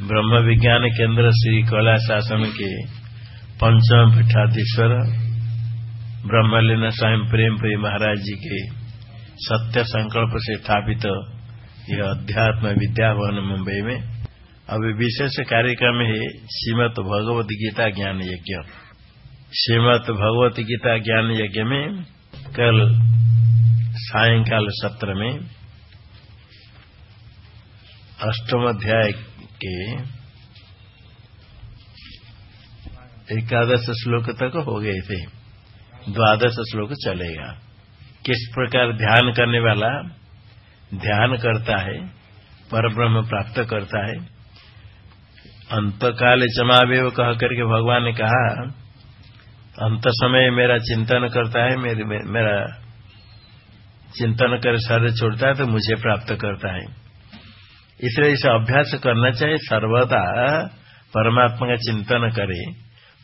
ब्रह्म विज्ञान केंद्र श्री कैलाश आश्रम के पंचम पीठाधीश्वर, ब्रह्मलीन स्वयं प्रेमपुरी महाराज जी के सत्य संकल्प से स्थापित तो यह अध्यात्म विद्या भवन मुंबई में। अभी विशेष कार्यक्रम है श्रीमद भगवत गीता ज्ञान यज्ञ। श्रीमद भगवत गीता ज्ञान यज्ञ में कल सायंकाल सत्र में अष्टम अध्याय के एकादश श्लोक तक हो गए थे। द्वादश श्लोक चलेगा। किस प्रकार ध्यान करने वाला ध्यान करता है पर ब्रह्म प्राप्त करता है। अंतकाल जमावेव कह करके भगवान ने कहा अंत समय मेरा चिंतन करता है मेरे, मेरा चिंतन कर शरीर छोड़ता है तो मुझे प्राप्त करता है। इसलिए इसे अभ्यास करना चाहिए, सर्वदा परमात्मा का चिंतन करे।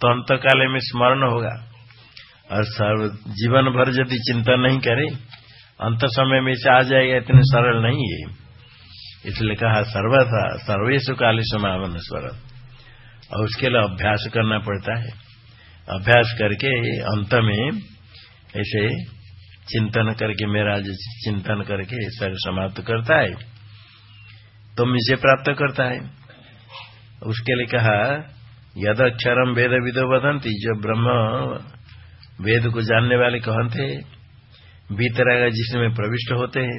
तो अंतकाल में स्मरण होगा। और सर्व जीवन भर यदि चिंतन नहीं करे, अंत समय में इसे आ जाएगा, इतने सरल नहीं है। इसलिए कहा, सर्वथा सर्वेश काली समावन स्वर और उसके लिए अभ्यास करना पड़ता है। अभ्यास करके अंत में ऐसे चिंतन करके, मेरा चिंतन करके शरीर समाप्त करता है। तो मुझे प्राप्त करता है। उसके लिए कहा, यद अक्षरम वेद विदो बदंती जो ब्रह्म वेद को जानने वाले कहते बीतरागा जिसमें प्रविष्ट होते हैं,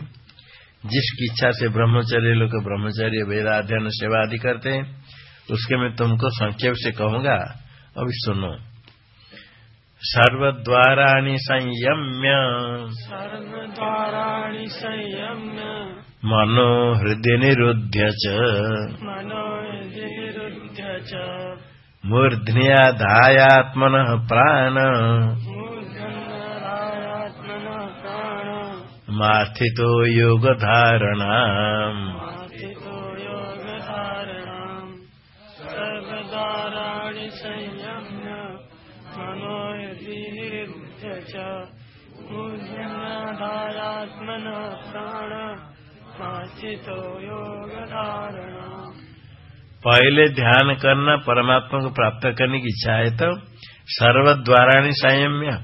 जिसकी इच्छा से ब्रह्मचर्य लोग ब्रह्मचर्य वेदाध्ययन सेवा आदि करते हैं, उसके मैं तुमको संक्षेप से कहूँगा, अभी सुनो। सर्वद्वाराणि संयम्य। सर्वद्वाराणि संयम्य। मनो हृदय निरुध्य च। मनोनिरुध्य च मूर्ध्न्याधायात्मनः प्राण। मूर्धन्यरायात्मनः प्राण च। प्राण आस्थितो योगधारणाम् पहले ध्यान करना परमात्मा को प्राप्त करने की इच्छा है तो सर्व द्वाराणी संयम्य।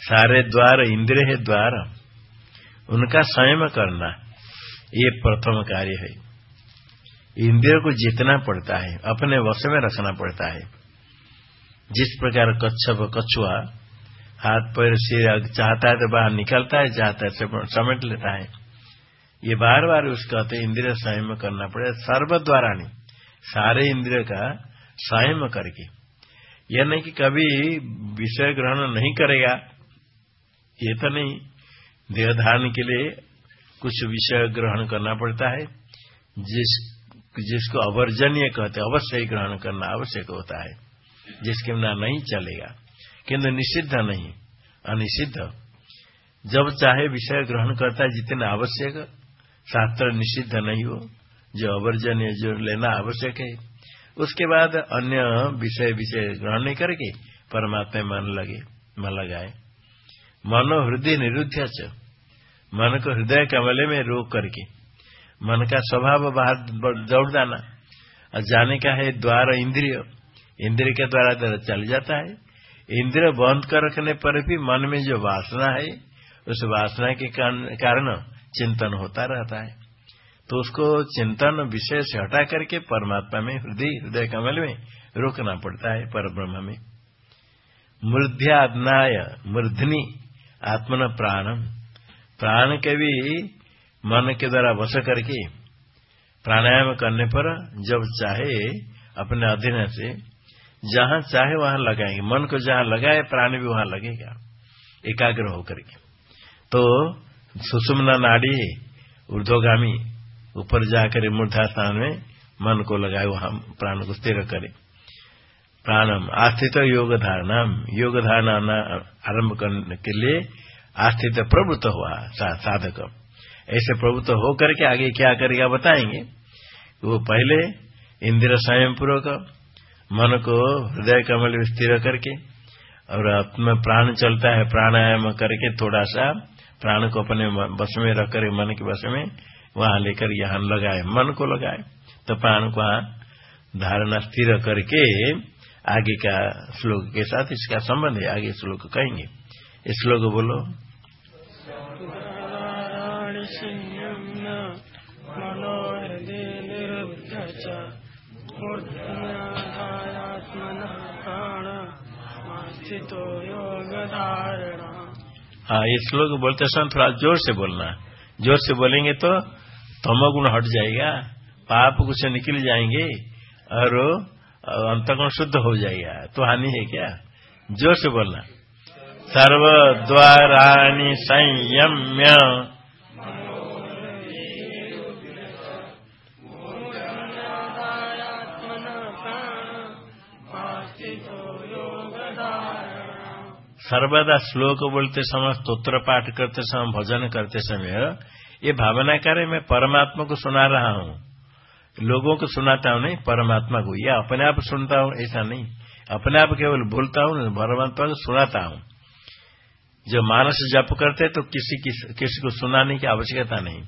सारे द्वार, इंद्रिय है द्वार। उनका संयम करना, ये प्रथम कार्य है। इंद्रिय को जीतना पड़ता है, अपने वश में रखना पड़ता है। जिस प्रकार कच्छप कछुआ हाथ पैर से चाहता है तो बाहर निकलता है, चाहता है समेट लेता है। ये बार बार उसका कहते इंद्रिय संयम करना पड़ेगा सर्व द्वारा नहीं, सारे इंद्रिय का संयम करके। यह नहीं कि कभी विषय ग्रहण नहीं करेगा, ये तो नहीं। देह धारण के लिए कुछ विषय ग्रहण करना पड़ता है, जिस, जिसको अवर्जनीय कहते अवश्य ग्रहण करना आवश्यक होता है, जिसके बिना नहीं चलेगा। किंतु निषिद्ध नहीं, अनिषिद्ध। जब चाहे विषय ग्रहण करता है जितने आवश्यक, शास्त्र निषिद्ध नहीं हो, जो अवर्जनीय जो लेना आवश्यक है, उसके बाद अन्य विषय विषय ग्रहण नहीं करके परमात्मा मन लगे, मन लगाए। मनो हृदय निरुद्ध मन को हृदय कमले में रोक करके मन का स्वभाव बाहर दौड़ जाना। और जाने का है द्वार, इंद्रिय। इंद्रिय के द्वारा चल जाता है। इंद्रिय बंद कर रखने पर भी मन में जो वासना है, उस वासना के कारण चिंतन होता रहता है। तो उसको चिंतन विषय से हटा करके परमात्मा में हृदय हृदय कमल में रोकना पड़ता है पर ब्रह्म में। मूर्ध्यादनाय मूर्धनी आत्मन प्राणम। प्राण के भी मन के द्वारा वश करके प्राणायाम करने पर जब चाहे, अपने अधीन से जहाँ चाहे वहाँ लगाएँगे। मन को जहाँ लगाए प्राण भी वहाँ लगेगा। एकाग्र होकर के। तो सुषुम्ना नाड़ी ऊर्धोगामी ऊपर जाकर मूर्धा स्थान में मन को लगाए वहाँ प्राण को स्थिर करे। प्राणम आस्थित योग धारणा योग धारणा आरंभ करने के लिए आस्थित प्रवृत्त हुआ सा, साधक ऐसे प्रवृत्त होकर के आगे क्या करेगा बताएँगे। वो पहले इंद्र स्वयं पूर्वक मन को हृदय कमल में स्थिर करके और अपना प्राण चलता है, प्राणायाम करके थोड़ा सा प्राण को अपने बस में रख कर, मन के बस में वहाँ लेकर यहाँ लगाए, मन को लगाए। तो प्राण को धारणा स्थिर करके आगे का श्लोक के साथ इसका संबंध है, आगे श्लोक कहेंगे। श्लोक बोलो। मनोहृदय हाँ ये श्लोक बोलते समय थोड़ा ज़ोर से बोलना। ज़ोर से बोलेंगे तो तमोगुण हट जाएगा, पाप कुछ निकल जाएँगे, और अंतगुण शुद्ध हो जाएगा। तो हानि है क्या? ज़ोर से बोलना। सर्व संयम संयम्य सर्वदा श्लोक बोलते समय, स्तोत्र पाठ करते समय, भजन करते समय, ये भावना करे मैं परमात्मा को सुना रहा हूँ। लोगों को सुनाता हूँ नहीं, परमात्मा को। या अपने आप सुनता हूँ, ऐसा नहीं। अपने आप केवल बोलता हूँ परमात्मा को सुनाता हूँ। जब मानस जप करते तो किसी किस- किसी को सुनाने की आवश्यकता नहीं।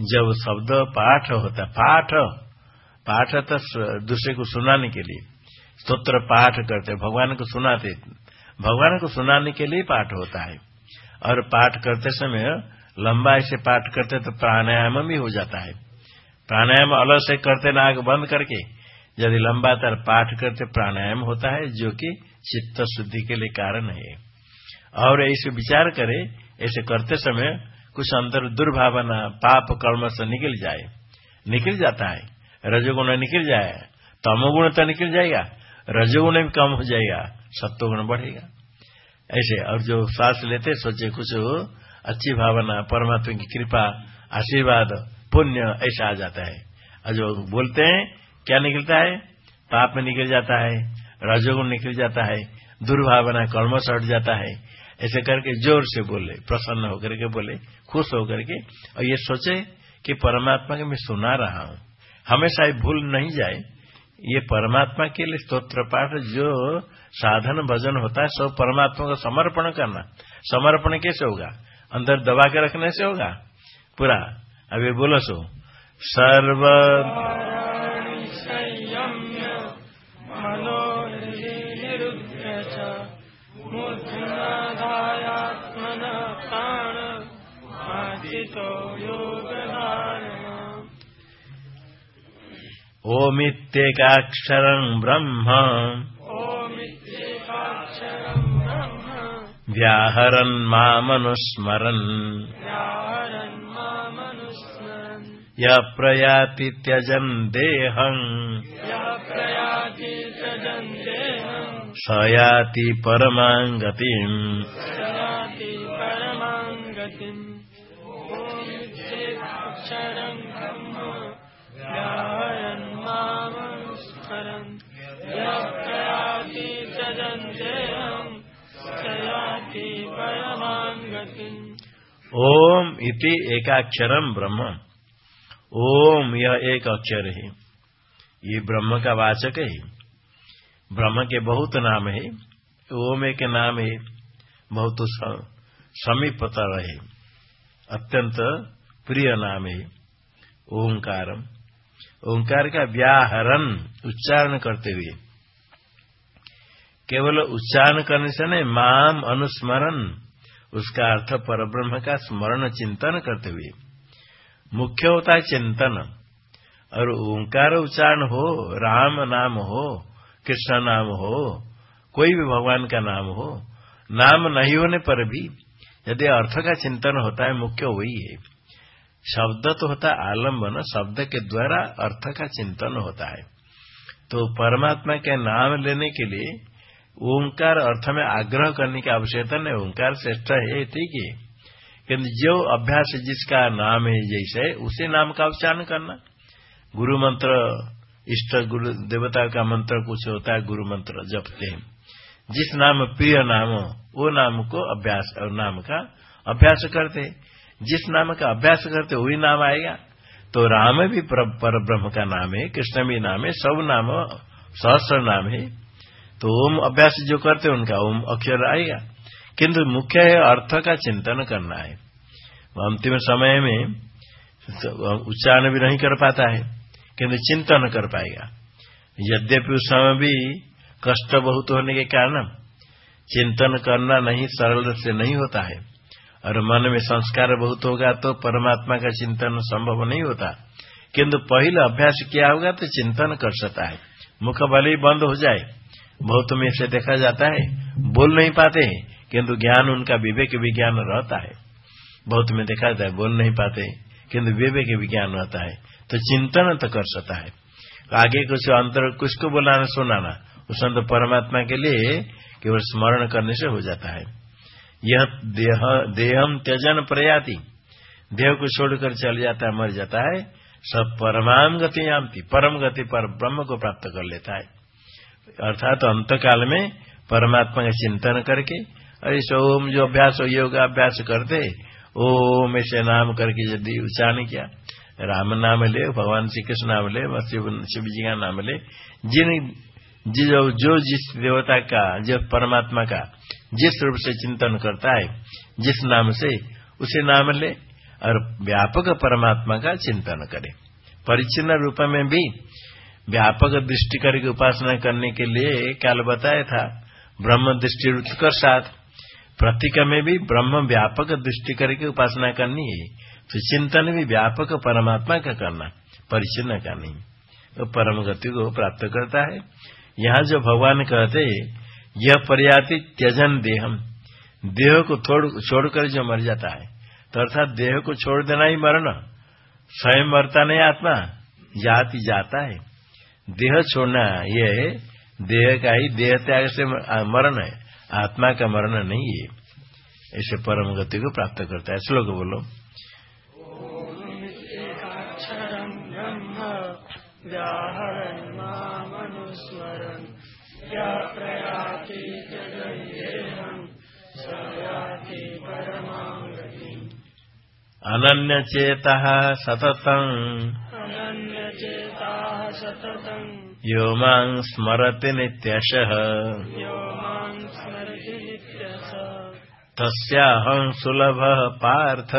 जब शब्द पाठ होता, पाठ पाठ तो दूसरे को सुनाने के लिए। स्तोत्र पाठ करते, भगवान को सुनाते। भगवान को सुनाने के लिए पाठ होता है। और पाठ करते समय लंबा ऐसे पाठ करते तो प्राणायाम भी हो जाता है। प्राणायाम अलग से करते नाक बंद करके, यदि लंबा तर पाठ करते प्राणायाम होता है, जो कि चित्त शुद्धि के लिए कारण है। और ऐसे विचार करे, ऐसे करते समय कुछ अंदर दुर्भावना, पाप कर्म से निकल जाए। निकल जाता है। रजोगुण निकल जाए। तमोगुण तो निकल जाएगा। रजोगुण भी कम हो जाएगा। सत्वगुण बढ़ेगा। ऐसे और जो श्वास लेते सोचे कुछ अच्छी भावना, परमात्मा की कृपा, आशीर्वाद, पुण्य, ऐसा आ जाता है। और जो बोलते हैं, क्या निकलता है? पाप में निकल जाता है, रजोगुण निकल जाता है, दुर्भावना, कर्म हट जाता है। ऐसे करके ज़ोर से बोले, प्रसन्न होकर के बोले, खुश होकर के। और ये सोचे कि परमात्मा को मैं सुना रहा हूँ। हमेशा ये भूल नहीं जाए। ये परमात्मा के लिए स्तोत्र पाठ जो साधन भजन होता है, सब परमात्मा को समर्पण करना। समर्पण कैसे होगा? अंदर दबा के रखने से होगा? पूरा। अभी बोलो सो। सर्व वाराणि संयम्य व्याहरन् मामनुस्मरन्। यः प्रयाति त्यजन् देहम्। स याति परमा गतिम् ओम इति एकाक्षरम ब्रह्म। ओम यह एक अक्षर है। ये ब्रह्म का वाचक है। ब्रह्म के बहुत नाम है। ओम एक नाम है। बहुत समीपतर है अत्यंत प्रिय नाम है। ओंकार ओंकार का व्याहरण उच्चारण करते हुए। केवल उच्चारण करने से नहीं, माम अनुस्मरण, उसका अर्थ परब्रह्म का स्मरण चिंतन करते हुए। मुख्य होता है चिंतन। और ओंकार उच्चारण हो, राम नाम हो, कृष्ण नाम हो, कोई भी भगवान का नाम हो, नाम नहीं होने पर भी यदि अर्थ का चिंतन होता है, मुख्य वही है। शब्द तो होता है आलंबन शब्द के द्वारा अर्थ का चिंतन होता है। तो परमात्मा के नाम लेने के लिए ओंकार अर्थ में आग्रह करने की आवश्यकता नहीं, ओंकार श्रेष्ठ है ठीक है। किंतु जो अभ्यास जिसका नाम है जैसे, उसे नाम का उच्चारण करना। गुरु मंत्र, इष्ट गुरु, देवता का मंत्र कुछ होता है, गुरु मंत्र जपते हैं। जिस नाम, प्रिय नाम, वो नाम को अभ्यास और नाम का अभ्यास करते। जिस नाम का अभ्यास करते वही नाम आएगा। तो राम भी पर ब्रह्म का नाम है, कृष्ण भी नाम है, सब नाम, सहस्र नाम है। तो ओम अभ्यास जो करते हैं, उनका ओम अक्षर आएगा। किंतु मुख्य है अर्थ का चिंतन करना है। अंतिम समय में उच्चारण भी नहीं कर पाता है, किंतु चिंतन कर पाएगा। यद्यपि उस समय भी कष्ट बहुत होने के कारण चिंतन करना नहीं, सरल से नहीं होता है। और मन में संस्कार बहुत होगा तो परमात्मा का चिंतन संभव नहीं होता। किंतु पहले अभ्यास किया होगा तो चिंतन कर सकता है। मुख भले ही बंद हो जाए बहुत में से देखा जाता है, बोल नहीं पाते हैं, किंतु ज्ञान उनका विवेक विज्ञान रहता है। बहुत में देखा जाता है, बोल नहीं पाते किंतु विवेक विज्ञान रहता है तो चिंतन तो कर सकता है। आगे कुछ अंतर कुछ को बोलाना, सुनाना, उस तो परमात्मा के लिए केवल स्मरण करने से हो जाता है। यह देह, देहम त्यजन प्रयाति। देह को छोड़कर चल जाता है मर जाता है, सब परमाम गति आमती, परम गति पर ब्रह्म को प्राप्त कर लेता है। अर्थात तो अंत काल में परमात्मा का चिंतन करके, अरे ओम जो अभ्यास योग अभ्यास करते, ओम ऐसे नाम करके यदि उच्चारण किया? राम नाम ले, भगवान श्री कृष्ण नाम ले शिव जी का नाम ले। जिन जो जो जिस देवता का जो परमात्मा का, जिस रूप से चिंतन करता है, जिस नाम से, उसे नाम ले और व्यापक परमात्मा का चिंतन करे। परिचिन्न रूप में भी व्यापक दृष्टि करके उपासना करने के लिए काल बताया था। ब्रह्म दृष्टि उत्कर्षात प्रतीक में भी ब्रह्म व्यापक दृष्टि करके उपासना करनी है। तो चिंतन भी व्यापक परमात्मा का करना परिचिन्न का नहीं तो परम गति को प्राप्त करता है। यहाँ जो भगवान कहते यह पर्याति त्यजन देहम। देह को छोड़कर जो मर जाता है। तो अर्थात देह को छोड़ देना ही मरना स्वयं मरता नहीं आत्मा, जाति जाता है। देह छोड़ना ये देह का ही देह त्याग से मरण है आत्मा का मरण नहीं है। ऐसे परम गति को प्राप्त करता है। श्लोक बोलो। व्याहरन् चेता या प्रयाति जगन्येहम् स याति परमाम् गतिम् अनन्यचेतः सततम् अनन्यचेताः सततम्। यो मां स्मरति नित्यशः। तस्याहं सुलभः पार्थ।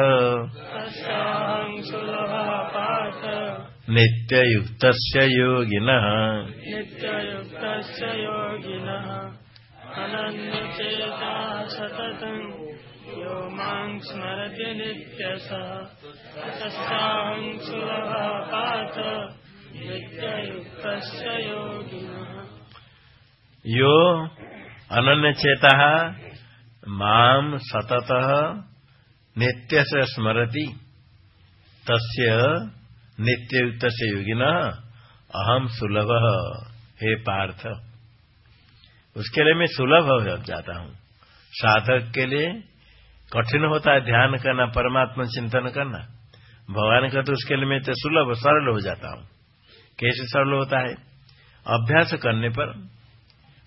नित्ययुक्तस्य योगिनः। नित्ययुक्तस्य योगिनः। अनन्यचेता सततम्। यो मां स्मरति नित्यशः। यो अनन्यचेता माम सततः नित्य से स्मरति। तस्य नित्ययुक्त से योगिन अहम सुलभ। हे पार्थ। उसके लिए मैं सुलभ हो जाता हूँ। साधक के लिए कठिन होता है ध्यान करना, परमात्मा चिंतन करना। भगवान का तो उसके लिए मैं तो सुलभ सरल हो जाता हूँ। कैसे सरल होता है? अभ्यास करने पर,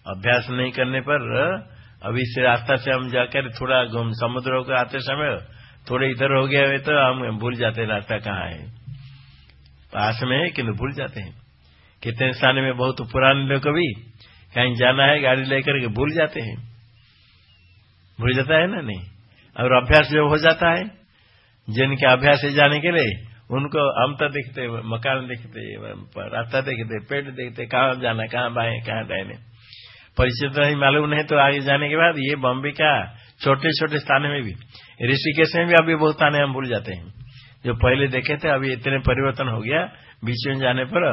अभ्यास नहीं करने पर, अभी से रास्ता से हम जाकर थोड़ा समुद्र होकर आते समय थोड़े इधर हो गया तो हम भूल जाते हैं रास्ता कहाँ है। पास में है किन्तु भूल जाते हैं। कितने स्थान में बहुत पुराने लोग भी कहीं जाना है, गाड़ी लेकर के भूल जाते हैं। भूल जाता है ना नहीं? और अभ्यास जब हो जाता है जिनके अभ्यास से जाने के लिए, उनको हम तो देखते, मकान देखते रास्ता देखते पेट देखते, कहाँ जाना, कहाँ बाएँ कहाँ डायने परिचित नहीं, मालूम नहीं तो आगे जाने के बाद ये बॉम्बे का छोटे छोटे स्थान में भी, ऋषिकेश में भी अभी बहुत स्थान हम भूल जाते हैं। जो पहले देखे थे, अभी इतने परिवर्तन हो गया, बीच में जाने पर,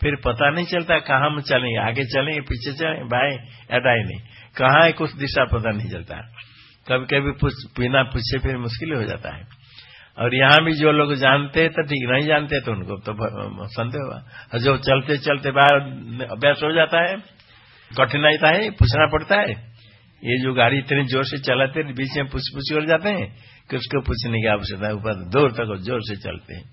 फिर पता नहीं चलता कहाँ हम चलेंगे आगे चलेंगे पीछे चलेंगे बाएँ या नहीं कहाँ है कुछ दिशा पता नहीं चलता। कभी कभी बिना पूछे फिर मुश्किल हो जाता है। और यहाँ भी जो लोग जानते हैं तो ठीक, नहीं जानते तो उनको तो संदेह हुआ। जो चलते चलते बाहर अभ्यास हो जाता है कठिनाई है, पूछना पड़ता है। ये जो गाड़ी इतनी ज़ोर से चलाते बीच में पूछ पूछ कर जाते हैं कि उसको पूछने की आवश्यकता है, ऊपर दूर तक ज़ोर से चलते हैं।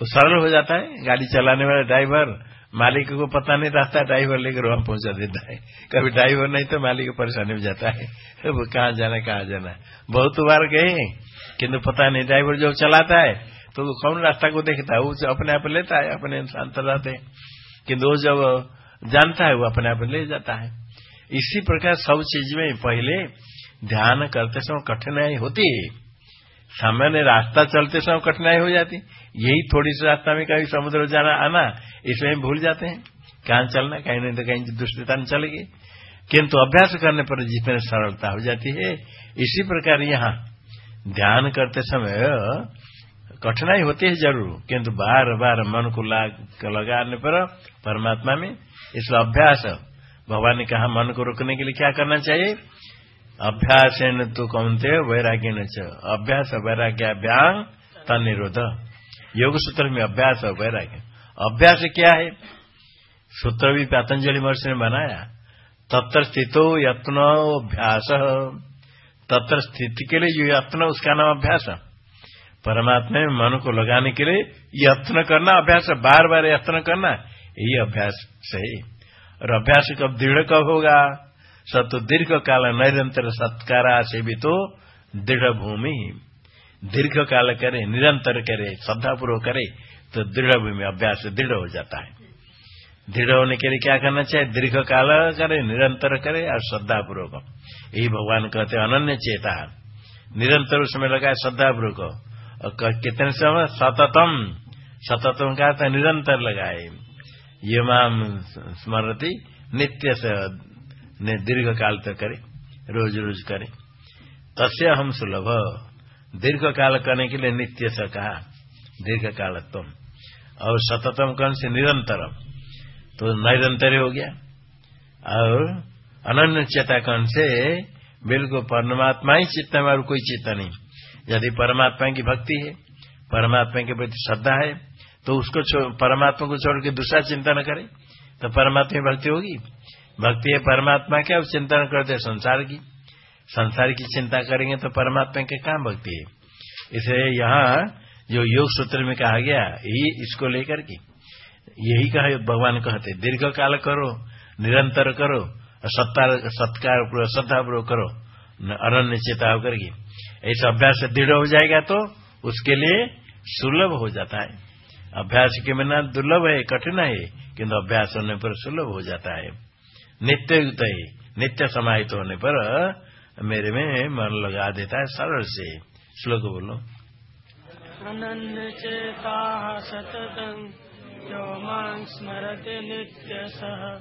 तो सरल हो जाता है, गाड़ी चलाने वाला ड्राइवर, मालिक को पता नहीं रास्ता, ड्राइवर लेकर वहाँ पहुँचा देता है। कभी ड्राइवर नहीं तो मालिक परेशानी हो जाता है। वो कहाँ जाना कहाँ जाना बहुत बार गए किन्तु पता नहीं, ड्राइवर जो चलाता है तो कौन रास्ता को देखता है? वो अपने आप लेता है, अपने इंसान चलाते हैं। किन्तु वो जब जानता है, वो अपने आप ले जाता है। इसी प्रकार सब चीज़ में पहले ध्यान करते समय कठिनाई होती है। सामान्य रास्ता चलते समय कठिनाई हो जाती यही थोड़ी सी रास्ता में कभी समुद्र जाना, आना, इसमें भूल जाते हैं। कहाँ चलना, कहीं नहीं तो कहीं दुष्टता नहीं चलेगी किंतु अभ्यास करने पर जितने सरलता हो जाती है, इसी प्रकार यहाँ ध्यान करते समय कठिनाई होती है ज़रूर, किंतु बार बार मन को लगाने पर परमात्मा में इसलिए अभ्यास, भगवान ने कहा मन को रोकने के लिए क्या करना चाहिए? अभ्यास न तो कौनते वैराग्य न अभ्यास वैराग्य व्यांग तनिरोध योग सूत्र में अभ्यास और वैराग्य। अभ्यास क्या है? सूत्र भी पतंजलि महर्षि ने बनाया। तत्र स्थितो यत्न अभ्यास तत्र स्थिति के लिए यत्न, उसका नाम अभ्यास परमात्मा में मन को लगाने के लिए यत्न करना, अभ्यास बार बार यत्न करना यही अभ्यास सही। और अभ्यास कब दृढ़ कब होगा? सत दीर्घ काल निरंतर सत्कारा से भी तो दृढ़ भूमि। दीर्घ काल करे, निरंतर करे, श्रद्धापूर्वक करे तो दृढ़ भूमि, अभ्यास दृढ़ हो जाता है। दृढ़ होने के लिए क्या करना चाहिए? दीर्घ काल करे, निरंतर करे और श्रद्धापूर्वक। यही भगवान कहते अनन्य चेता। निरंतर उसमें लगाए श्रद्धापूर्वक। और कितने समय? सततम। सततम का था? निरंतर लगाए। ये माम स्मृति नित्य से दीर्घ काल तक करे रोज रोज करे। तस्य हम सुलभ। दीर्घ काल करने के लिए नित्य से कहा दीर्घ कालत्व और सततम कौन से? निरंतरम। तो निरंतर हो गया। और अनन्य चेता कौन से बिल्कुल परमात्मा ही चित्त में और कोई चित्त नहीं। यदि परमात्मा की भक्ति है, परमात्मा के प्रति श्रद्धा है तो उसको परमात्मा को छोड़ के दूसरा चिंता न करे तो परमात्मा की भक्ति होगी। भक्ति है परमात्मा के, अब चिंतन करते संसार की। संसार की चिंता करेंगे तो परमात्मा के कहा भक्ति है। इसलिए यहाँ जो योग सूत्र में कहा गया यही इसको लेकर के। यही कहा, भगवान कहते दीर्घ काल करो, निरंतर करो, सत्कार सत्कार, श्रद्धापूर्वक करो अरण्य चेता होकर के। ऐसा अभ्यास दृढ़ हो जाएगा तो उसके लिए सुलभ हो जाता है। अभ्यास के बिना दुर्लभ है, कठिन है, किंतु अभ्यास होने पर सुलभ हो जाता है। नित्य युक्त ही, नित्य समाहित होने पर मेरे में मन लगा देता है, सरल से। श्लोक बोलो। अनन्य चेता सततं जो माँ स्मरति नित्य सह।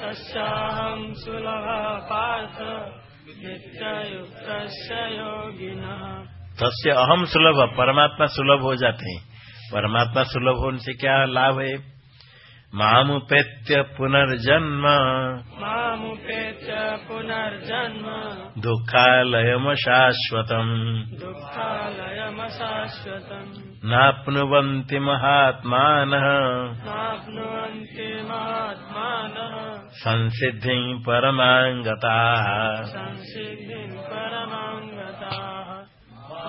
तस्याहं सुलभ पार्थ नित्युक्त योगिनः। तस्य अहम सुलभ, परमात्मा सुलभ हो जाते। हैं परमात्मा सुलभ होने से क्या लाभ है? मामुपेत्य पुनर्जन्म। मामुपेत्य पुनर्जन्म। दुःखालयमशाश्वतम् दुःखालयमशाश्वतम् नाप्नुवन्ति महात्मानः। नाप्नुवन्ति महात्मानः। संसिद्धिम् परमाम् गताः संसिद्धिम् परमाम् गताः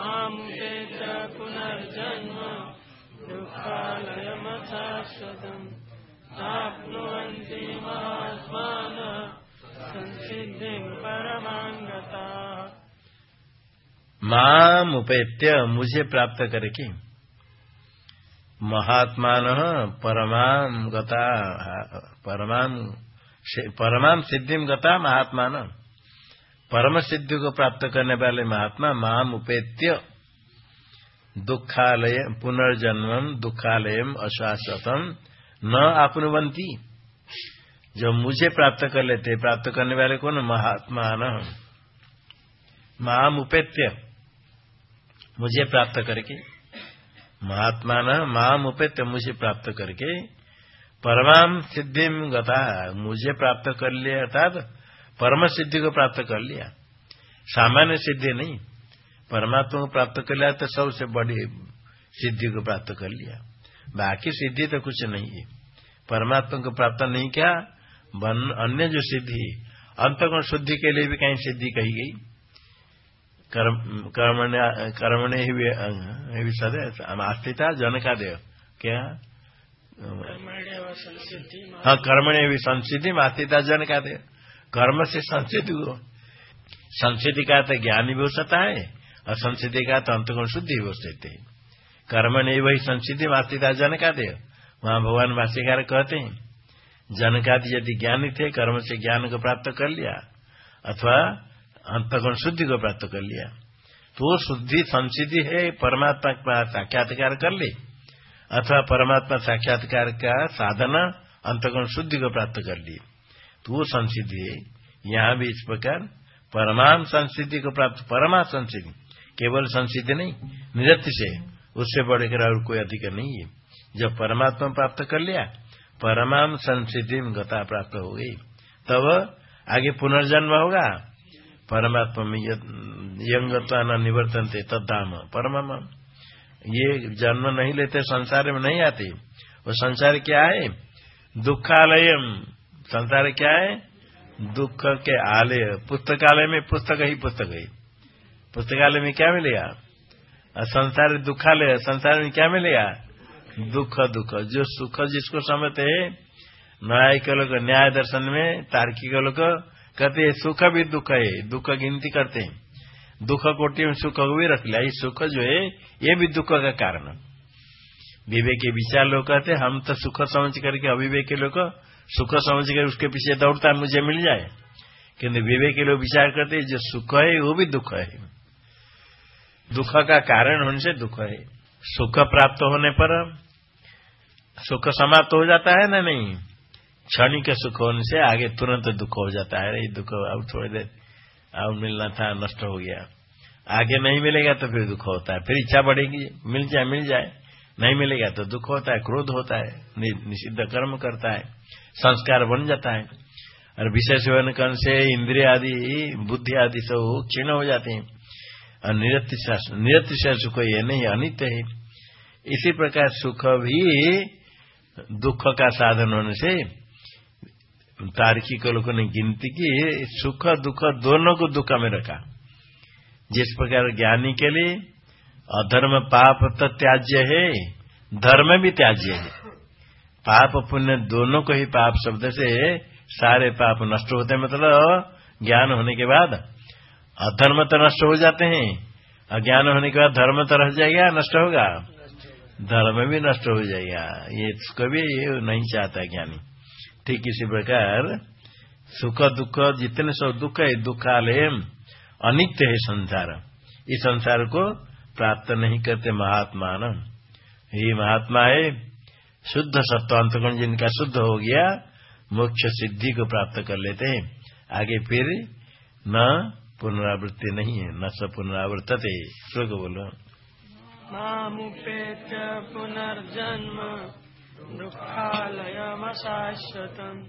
मामुपेत्य पुनर्जन्म। दुःखालयमशाश्वतम् माम उपेत्य मुझे प्राप्त करके महात्मान परमाम गता परमाम सिद्धिम गता महात्मान। परम सिद्धि को प्राप्त करने वाले महात्मा माम उपेत्य दुखालय, पुनर्जन्म दुखालयम अशाश्वतम न आपनुवंती जो मुझे प्राप्त कर लेते, प्राप्त करने वाले कौन? महात्मा माम उपेत्य। मुझे प्राप्त करके। महात्मा न, माम उपेत्य मुझे प्राप्त करके। परमाम सिद्धि गता। मुझे प्राप्त कर लिया, अर्थात परम सिद्धि को प्राप्त कर लिया। सामान्य सिद्धि नहीं। परमात्मा को प्राप्त कर लिया तो सबसे बड़ी सिद्धि को प्राप्त कर लिया। बाकी सिद्धि तो कुछ नहीं है। परमात्मा को प्राप्त नहीं किया अन्य जो सिद्धि अंतगुण शुद्धि के लिए भी कहीं सिद्धि कही गई। कर्मणे ही सदे आस्थिता जन का देव क्या? हाँ कर्मणे भी संसिद्धि आस्थिता जन का देव कर्म से संसिद्धि हो संसिद्धि का तो ज्ञान भी हो सकता है और संसिद्धि का तो अंतगुण शुद्धि भी हो सकते कर्म नहीं, वही संसिद्धि आस्थिता जन का देव वहाँ भगवान भाष्यकार कहते हैं, जनकादि यदि ज्ञानी थे, कर्म से ज्ञान को प्राप्त कर लिया, अथवा अंतगुण शुद्धि को प्राप्त कर लिया तो शुद्धि संसिद्धि है, परमात्मा का साक्षात्कार कर ले, अथवा परमात्मा साक्षात्कार का साधन अंतगुण शुद्धि को प्राप्त कर लिए। तो वो संसिद्धि है। यहाँ भी इस प्रकार परमाम संसिद्धि को प्राप्त, परमा संसिद्धि केवल संसिद्धि नहीं निरत्य से उससे बढ़कर और कोई अधिक नहीं है। जब परमात्मा प्राप्त कर लिया, परमाम संसिद्धि गता प्राप्त हो गई। तब आगे पुनर्जन्म होगा। परमात्मा में यंगत्वा न निवर्तन थे तदाम परमाम। ये जन्म नहीं लेते, संसार में नहीं आते। वो संसार क्या है? दुखालय। संसार क्या है? दुख के आलय। पुस्तकालय में पुस्तक ही पुस्तक है। पुस्तकालय में क्या मिलेगा? संसार दुखालय संसार में क्या मिलेगा? दुख दुख। जो सुख जिसको समझते है न्याय के लोग, न्याय दर्शन में, तार्किक लोग कहते हैं, सुख भी दुख है, दुख गिनती करते हैं। दुख कोटि में सुख को भी रख लिया। ये सुख जो है, ये भी दुख का कारण। विवेक के विचार लोग कहते हम तो सुख समझ करके अविवेक के लोग, सुख समझ कर उसके पीछे दौड़ता मुझे मिल जाए। किन्तु विवेक के लोग विचार करते जो सुख है, वो भी दुख है। दुख का कारण होने से दुख है। सुख प्राप्त होने पर सुख समाप्त हो जाता है ना नहीं? क्षणिक सुख होने से आगे तुरंत दुख हो जाता है। दुख, अब थोड़ी देर, अब मिलना था, नष्ट हो गया। आगे नहीं मिलेगा तो फिर दुख होता है। फिर इच्छा बढ़ेगी, मिल जाए मिल जाए। नहीं मिलेगा तो दुख होता है, क्रोध होता है निषिद्ध कर्म करता है, संस्कार बन जाता है। और विशेष सेवन से इंद्रिय आदि, बुद्धि आदि सब क्षीण हो जाते हैं। और निरत्य सुख ये नहीं अनित्य है। इसी प्रकार सुख भी दुख का साधन होने से तार्किक लोगों ने गिनती की, सुख, दुख दोनों को दुख में रखा। जिस प्रकार ज्ञानी के लिए अधर्म, पाप तो त्याज्य है, धर्म भी त्याज्य है। पाप, पुण्य दोनों को ही पाप शब्द से सारे पाप नष्ट होते मतलब ज्ञान होने के बाद अधर्म तो नष्ट हो जाते हैं। अज्ञान होने के बाद धर्म तो रह जाएगा, नष्ट होगा? धर्म भी नष्ट हो जाएगा। ये कभी ये नहीं चाहता ज्ञानी। ठीक इसी प्रकार सुख, दुख, जितने सब दुख है दुखालय अनित्य है संसार। इस संसार को प्राप्त नहीं करते महात्मा न। ये महात्मा है, शुद्ध सत्वांतगुण जिनका शुद्ध हो गया, मोक्ष सिद्धि को प्राप्त कर लेते हैं। आगे फिर न पुनरावृत्ति नहीं है न स पुनरावृतते श्लोक बोलो। पुनर्जन्म दुःखालयमशाश्वतम्।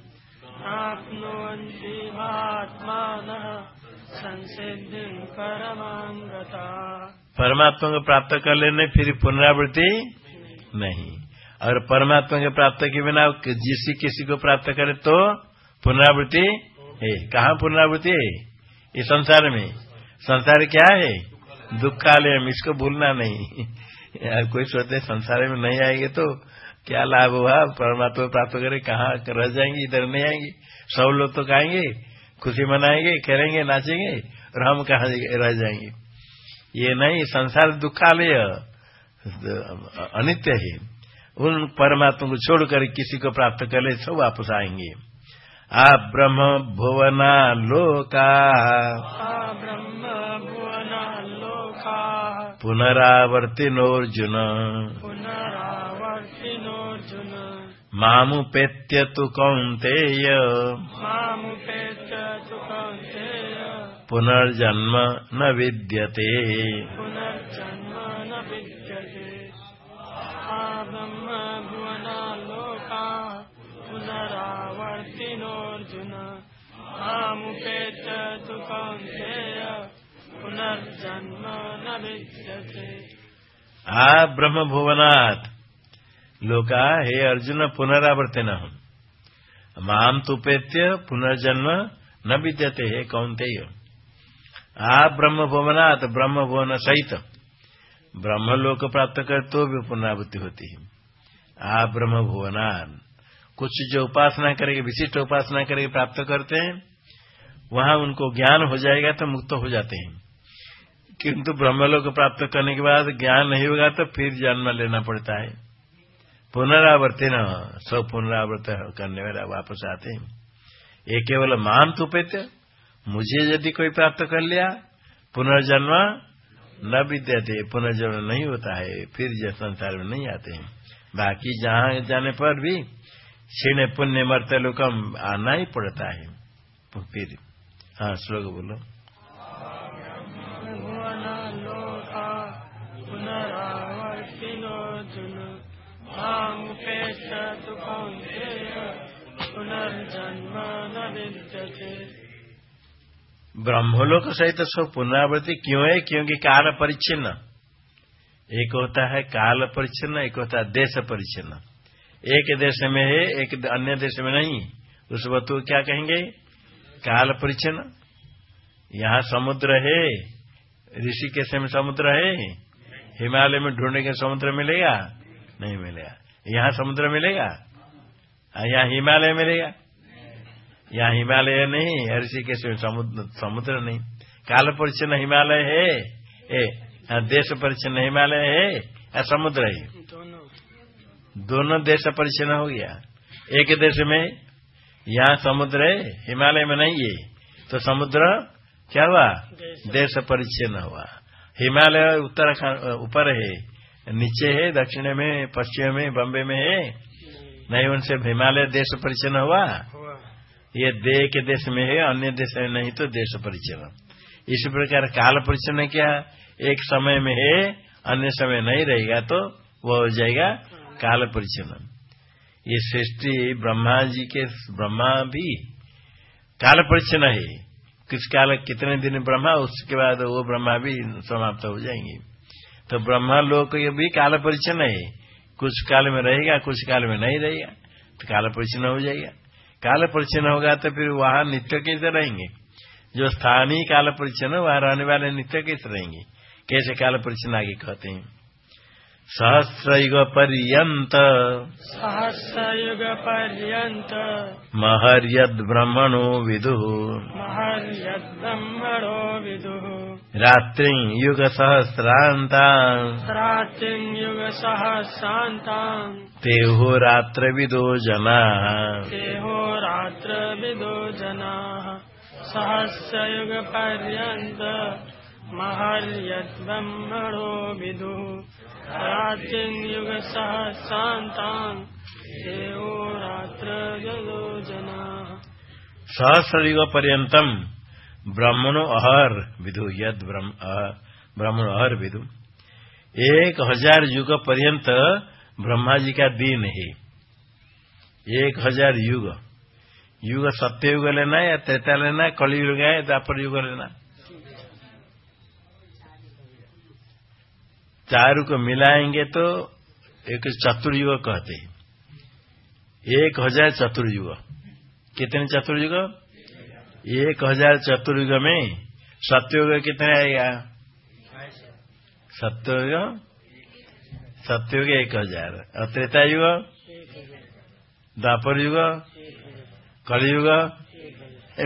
महात्मानः परमात्मा को प्राप्त कर लेने फिर पुनरावृत्ति नहीं। और परमात्मा के प्राप्त के बिना जिस किसी को प्राप्त करे तो पुनरावृत्ति है। कहाँ पुनरावृत्ति है? इस संसार में। संसार क्या है? दुखालय इसको भूलना नहीं। यार, कोई सोचते संसार में नहीं आएँगे तो क्या लाभ हुआ? परमात्मा प्राप्त करे, कहाँ रह जाएँगे, इधर नहीं आएँगे। सब लोग तो कहेंगे खुशी मनाएँगे करेंगे नाचेंगे और हम कहा रह जाएँगे? ये नहीं, संसार दुखालय अनित्य है। उन परमात्मा को छोड़कर किसी को प्राप्त कर ले, सब वापस आएँगे। आ ब्रह्म भुवना लोका। पुनरावर्तिनोऽर्जुन। कौन्तेय मामुपेत्य तु कौन्तेय। पुनर्जन्म न विद्यते। पुनर्जन्म न विद्यते आ ब्रह्म भुवना लोका तु कौन्तेय पुनर्जन्म न विद्यते। आ ब्रह्म भुवनात् लोका, हे अर्जुन, पुनरावर्तन। माम तुपेत्य पुनर्जन्म न विद्यते, हे कौनते आ ब्रह्म भुवनात् ब्रह्म भुवन सहित। ब्रह्म लोक प्राप्त कर तो भी पुनरावृत्ति होती। है आ ब्रह्म भुवनात् कुछ जो उपासना करेंगे विशिष्ट उपासना करके प्राप्त करते हैं, वहाँ उनको ज्ञान हो जाएगा तो मुक्त हो जाते हैं। किंतु ब्रह्मलोक प्राप्त करने के बाद ज्ञान नहीं होगा तो फिर जन्म लेना पड़ता है। पुनरावर्ति न, सब पुनरावर्त करने वाला वापस आते हैं। ये केवल मान तुपेत मुझे यदि कोई प्राप्त कर लिया, पुनर्जन्म न विद्यते, पुनर्जन्म नहीं होता है, फिर संसार में नहीं आते हैं। बाकी जहाँ जाने पर भी क्षीण पुण्य मरते लोकम आना ही पड़ता है फिर हाँ श्लोक बोलो ब्रह्मलोक सहित सब पुनरावृत्ति क्यों है क्योंकि काल परिच्छिन्न एक होता है काल परिच्छिन्न एक होता है देश परिच्छिन्न एक देश में है, एक अन्य देश में नहीं। उस वस्तु क्या कहेंगे? काल परिच्छिन्न यहाँ समुद्र है ऋषिकेश में समुद्र है। हिमालय में ढूँढने के समुद्र मिलेगा? नहीं मिलेगा। यहाँ समुद्र मिलेगा? यहाँ हिमालय मिलेगा? यहाँ हिमालय नहीं ऋषिकेश में समुद्र समुद्र नहीं। काल परिचन्न हिमालय है, ए देश परिचन्न हिमालय है या समुद्र है। दोनों देश परिचन्न हो गया। एक देश में यहाँ समुद्र है हिमालय में नहीं है। तो समुद्र क्या हुआ? देश। परिचन्न हुआ। हिमालय उत्तराखंड ऊपर है नीचे है दक्षिण में पश्चिम में बम्बे में है। नहीं उनसे हिमालय देश परिचन्न हुआ। ये देह के देश में है अन्य देश में नहीं तो देश परिचन्न। इस प्रकार काल परिचन्न क्या। एक समय में है अन्य समय नहीं रहेगा तो वो हो जाएगा काल परिचन्न ये सृष्टि ब्रह्मा जी के, ब्रह्मा भी काल परिचन्न है। कुछ काल, कितने दिन ब्रह्मा, उसके बाद वो ब्रह्मा भी समाप्त हो जाएँगे। तो ब्रह्मा लोक ये भी काल परिचन्न है। कुछ काल में रहेगा, कुछ काल में नहीं रहेगा तो काल परिचन्न हो जाएगा। काल परिचन्न होगा तो फिर वहाँ नित्य कैसे रहेंगे? जो स्थानीय काल परिचन्न वहाँ रहने वाले नित्य कैसे रहेंगे? कैसे काल परिचन्न आगे कहते हैं? सहस्रयुग पर्यंत सहस्रयुग पर्यंत महर्यद ब्रह्मणो विदु। महर्यद्ब्रह्मणो विदुः। रात्रि युग सहस्रांता रात्रिं युग सहस्रान्ताम् तेहो रात्र विदो जना। देहो रात्र विदो जनाः। सहस्रयुग पर्यन्त महर्यद्ब्रह्मणो विदुः। रात्रिं युग सहस्रान्ताम् देहो रात्र विदो जनाः सहस्र युग पर्यंतम ब्रह्मणो अहर विदु, यद ब्रह्म अह- अहर विदु। एक हज़ार युग पर्यंत ब्रह्मा जी का दिन है। एक हज़ार युग। युग सत्य युग लेना या त्रेता लेना है कलि युग है द्वापर युग लेना चारों को मिलाएँगे तो एक चतुर्युग कहते हैं। एक हज़ार चतुर्युग। कितने चतुर्युग? एक हज़ार चतुर्युग में सत्युग कितने आएगा? सत्युग सत्युग एक हज़ार। और त्रेता युग द्वापर युग कलयुग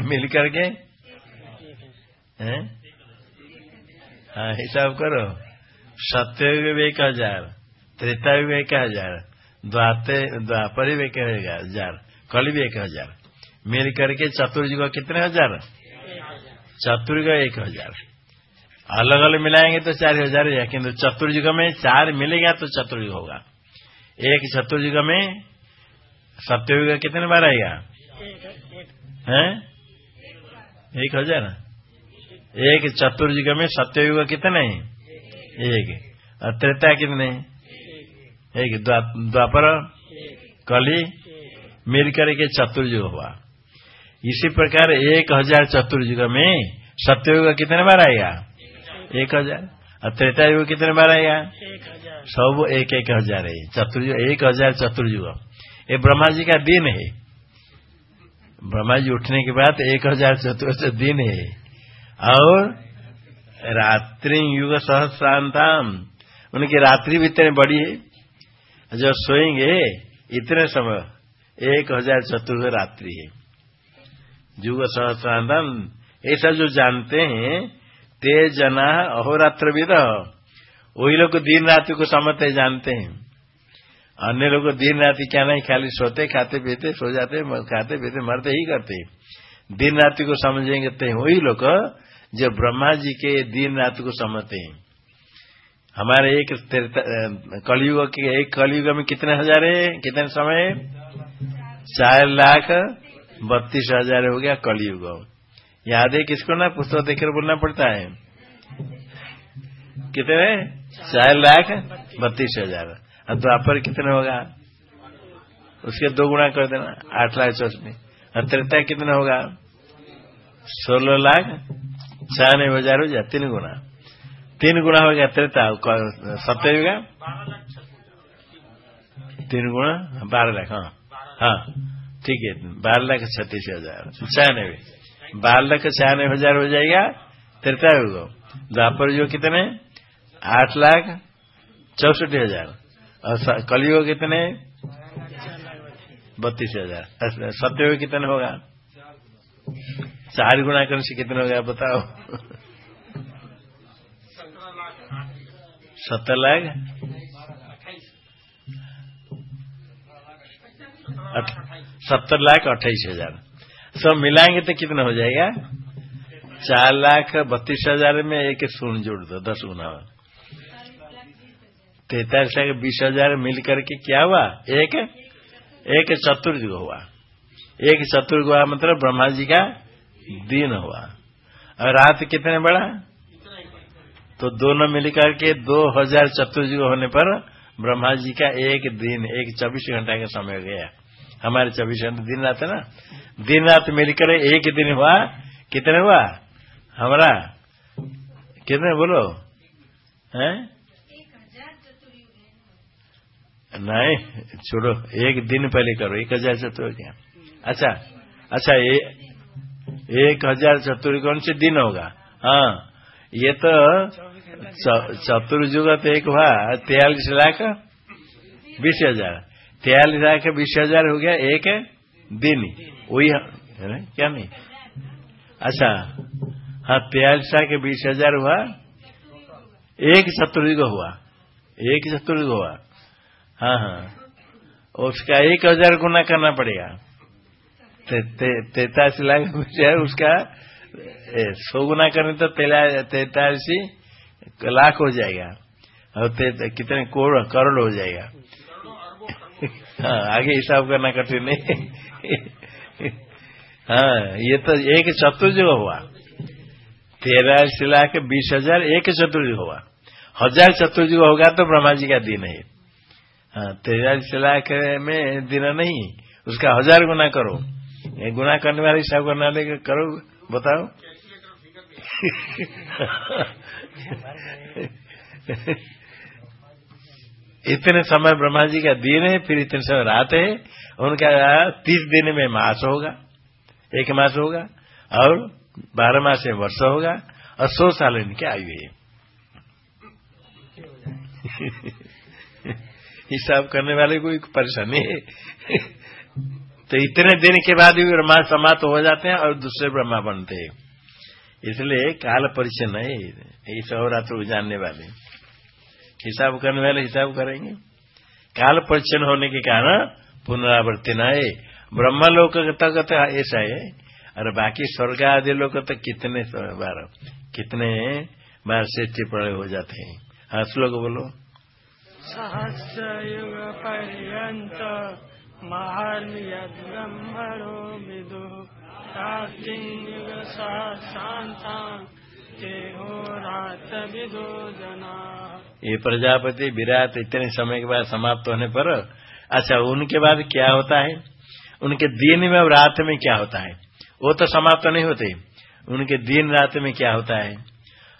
मिल करके हाँ हिसाब करो। सत्ययुग भी एक हज़ार त्रेता एक हज़ार द्वाते, द्वापर एक हज़ार कल एक हज़ार मिल करके चतुर्युग कितने हज़ार चतुर्युग एक हज़ार अलग अलग मिलाएँगे तो चार हज़ार है। किन्तु चतुर्युग में चार मिलेगा तो चतुर्युग होगा। एक चतुर्युग में सत्ययुग कितने बार आएगा? हैं? एक हज़ार एक चतुर्युग में सत्ययुग कितने एक। और त्रेता कितने? एक। द्वापर? कली? मिल करके चतुर्युग हुआ। इसी प्रकार एक हज़ार चतुर्युग में सत्ययुग कितने बार आएगा? एक हज़ार। और त्रेता युग कितने बार आएगा? सब एक एक हज़ार है। चतुर्युग, एक हज़ार चतुर्युग। ये ब्रह्मा जी का दिन है। ब्रह्मा जी उठने के बाद एक हज़ार चतुर्थ दिन है। और रात्रि युग सहस्रांताम उनकी रात्रि भी इतनी बड़ी है। जो सोएँगे, इतने समय, एक हज़ार चतुर्थ रात्रि है। युग सहस्रांतम ऐसा जो जानते हैं ते जना अहोरात्र विद वही लोग दिन रात्रि को समझते जानते हैं। अन्य लोग दिन रात क्या नहीं, खाली सोते, खाते पीते, सो जाते खाते पीते, मरते ही करते। दिन रात्रि को समझेंगे तो वही लोग जो ब्रह्मा जी के दिन रात को समझते हैं। हमारे एक कलयुग के एक कलयुग में कितने हज़ार है? कितने समय? चार लाख बत्तीस हज़ार हो गया कलयुग। याद है किसको ना पुस्तक देखकर बोलना पड़ता है। कितने? चार लाख बत्तीस हज़ार। और द्वापर कितने होगा? उसके दो गुणा कर देना, आठ लाख चौसठ। और त्रेता कितना होगा? सोलह लाख छियानवे हज़ार हो जाए तीन गुना। तीन गुना हो गया त्रेता सत्तर होगा? तीन गुना? बारह लाख हाँ। हाँ ठीक है, बारह लाख छत्तीस हज़ार। छियानवे बारह लाख छियानवे हज़ार हो जाएगा त्रेता होगा द्वापर जो कितने? आठ लाख चौसठ हज़ार। और कलयुग कितने? बत्तीस हज़ार। सत्य कितने होगा? चार गुना करने से कितने होगा बताओ। सत्तर लाख? सत्तर लाख अट्ठाईस हज़ार। सब मिलाएँगे तो कितना हो जाएगा? चार लाख बत्तीस हज़ार में एक शून्य जोड़ दो, दस गुना तैतालीस लाख बीस हज़ार मिल करके क्या हुआ? एक एक चतुर्युग हुआ। एक चतुर्युग हुआ मतलब ब्रह्मा जी का दिन हुआ। और रात कितने बड़ा तो दोनों मिलकर के दो हज़ार चतुर्युग होने पर ब्रह्मा जी का एक दिन, एक चौबीस घंटा का समय हो गया। हमारे चौबीस घंटे दिन रात है ना? दिन रात मिलकर एक दिन हुआ। कितने हुआ? हमारा कितने बोलो? हैं? नहीं, छोड़ो, एक दिन पहले करो, एक हज़ार चतुर्थ अच्छा अच्छा ये एक हज़ार चतुर्थ कौन से दिन होगा? हाँ। ये तो चतुर्युग तो एक हुआ, तैयालीस लाख? बीस हज़ार। तैयालीस लाख, बीस हज़ार हो गया एक दिन। वही क्या नहीं? अच्छा। हाँ तैयालीस लाख, बीस हज़ार हुआ, एक चतुर्युग हुआ। एक चतुर्युग हुआ। हाँ हाँ। उसका एक हज़ार गुना करना पड़ेगा। तैतालीस लाख हज़ार उसका सौ गुना करने तो तैतालीस लाख हो जाएगा और कितने करोड़ करोड़ हो जाएगा आगे हिसाब करना कठिन नहीं हाँ ये तो एक चतुर्युग हुआ तेरह लाख बीस हज़ार एक चतुर्युग हुआ हज़ार चतुर्युग होगा तो ब्रह्मा जी का दिन है हाँ तेरह लाख में दिन नहीं उसका हज़ार गुना करो ये गुना करने वाले हिसाब करने वाले करो, बताओ। इतने समय ब्रह्मा जी का दिन है, फिर इतने समय रात है, उनका तीस दिन में मास होगा, एक मास होगा, और बारह मास में वर्ष होगा, और सौ साल इनकी आयु है। हिसाब करने वाले को एक परेशानी है। तो इतने दिन के बाद भी ब्रह्मा समाप्त हो जाते हैं और दूसरे ब्रह्मा बनते हैं। इसलिए काल परिचय नहीं इस अवरात्र को जानने वाले। हिसाब करने वाले हिसाब करेंगे। काल परिचय होने के कारण पुनरावृत्ति न है ब्रह्म लोक तक तो ऐसा है। और बाकी स्वर्ग आदि लोग तो कितने बार कितने बार से टिप्पणी हो जाते हैं। हाँ लोग बोलो। सहस्रयुग पर्यंत महार्यद्ब्रह्मणो विदु युग सहस्रांता तेहो रात विदो जना। ये प्रजापति विराट इतने समय के बाद समाप्त होने पर अच्छा उनके बाद क्या होता है? उनके दिन में और रात में क्या होता है? वो तो समाप्त नहीं होते। उनके दिन रात में क्या होता है?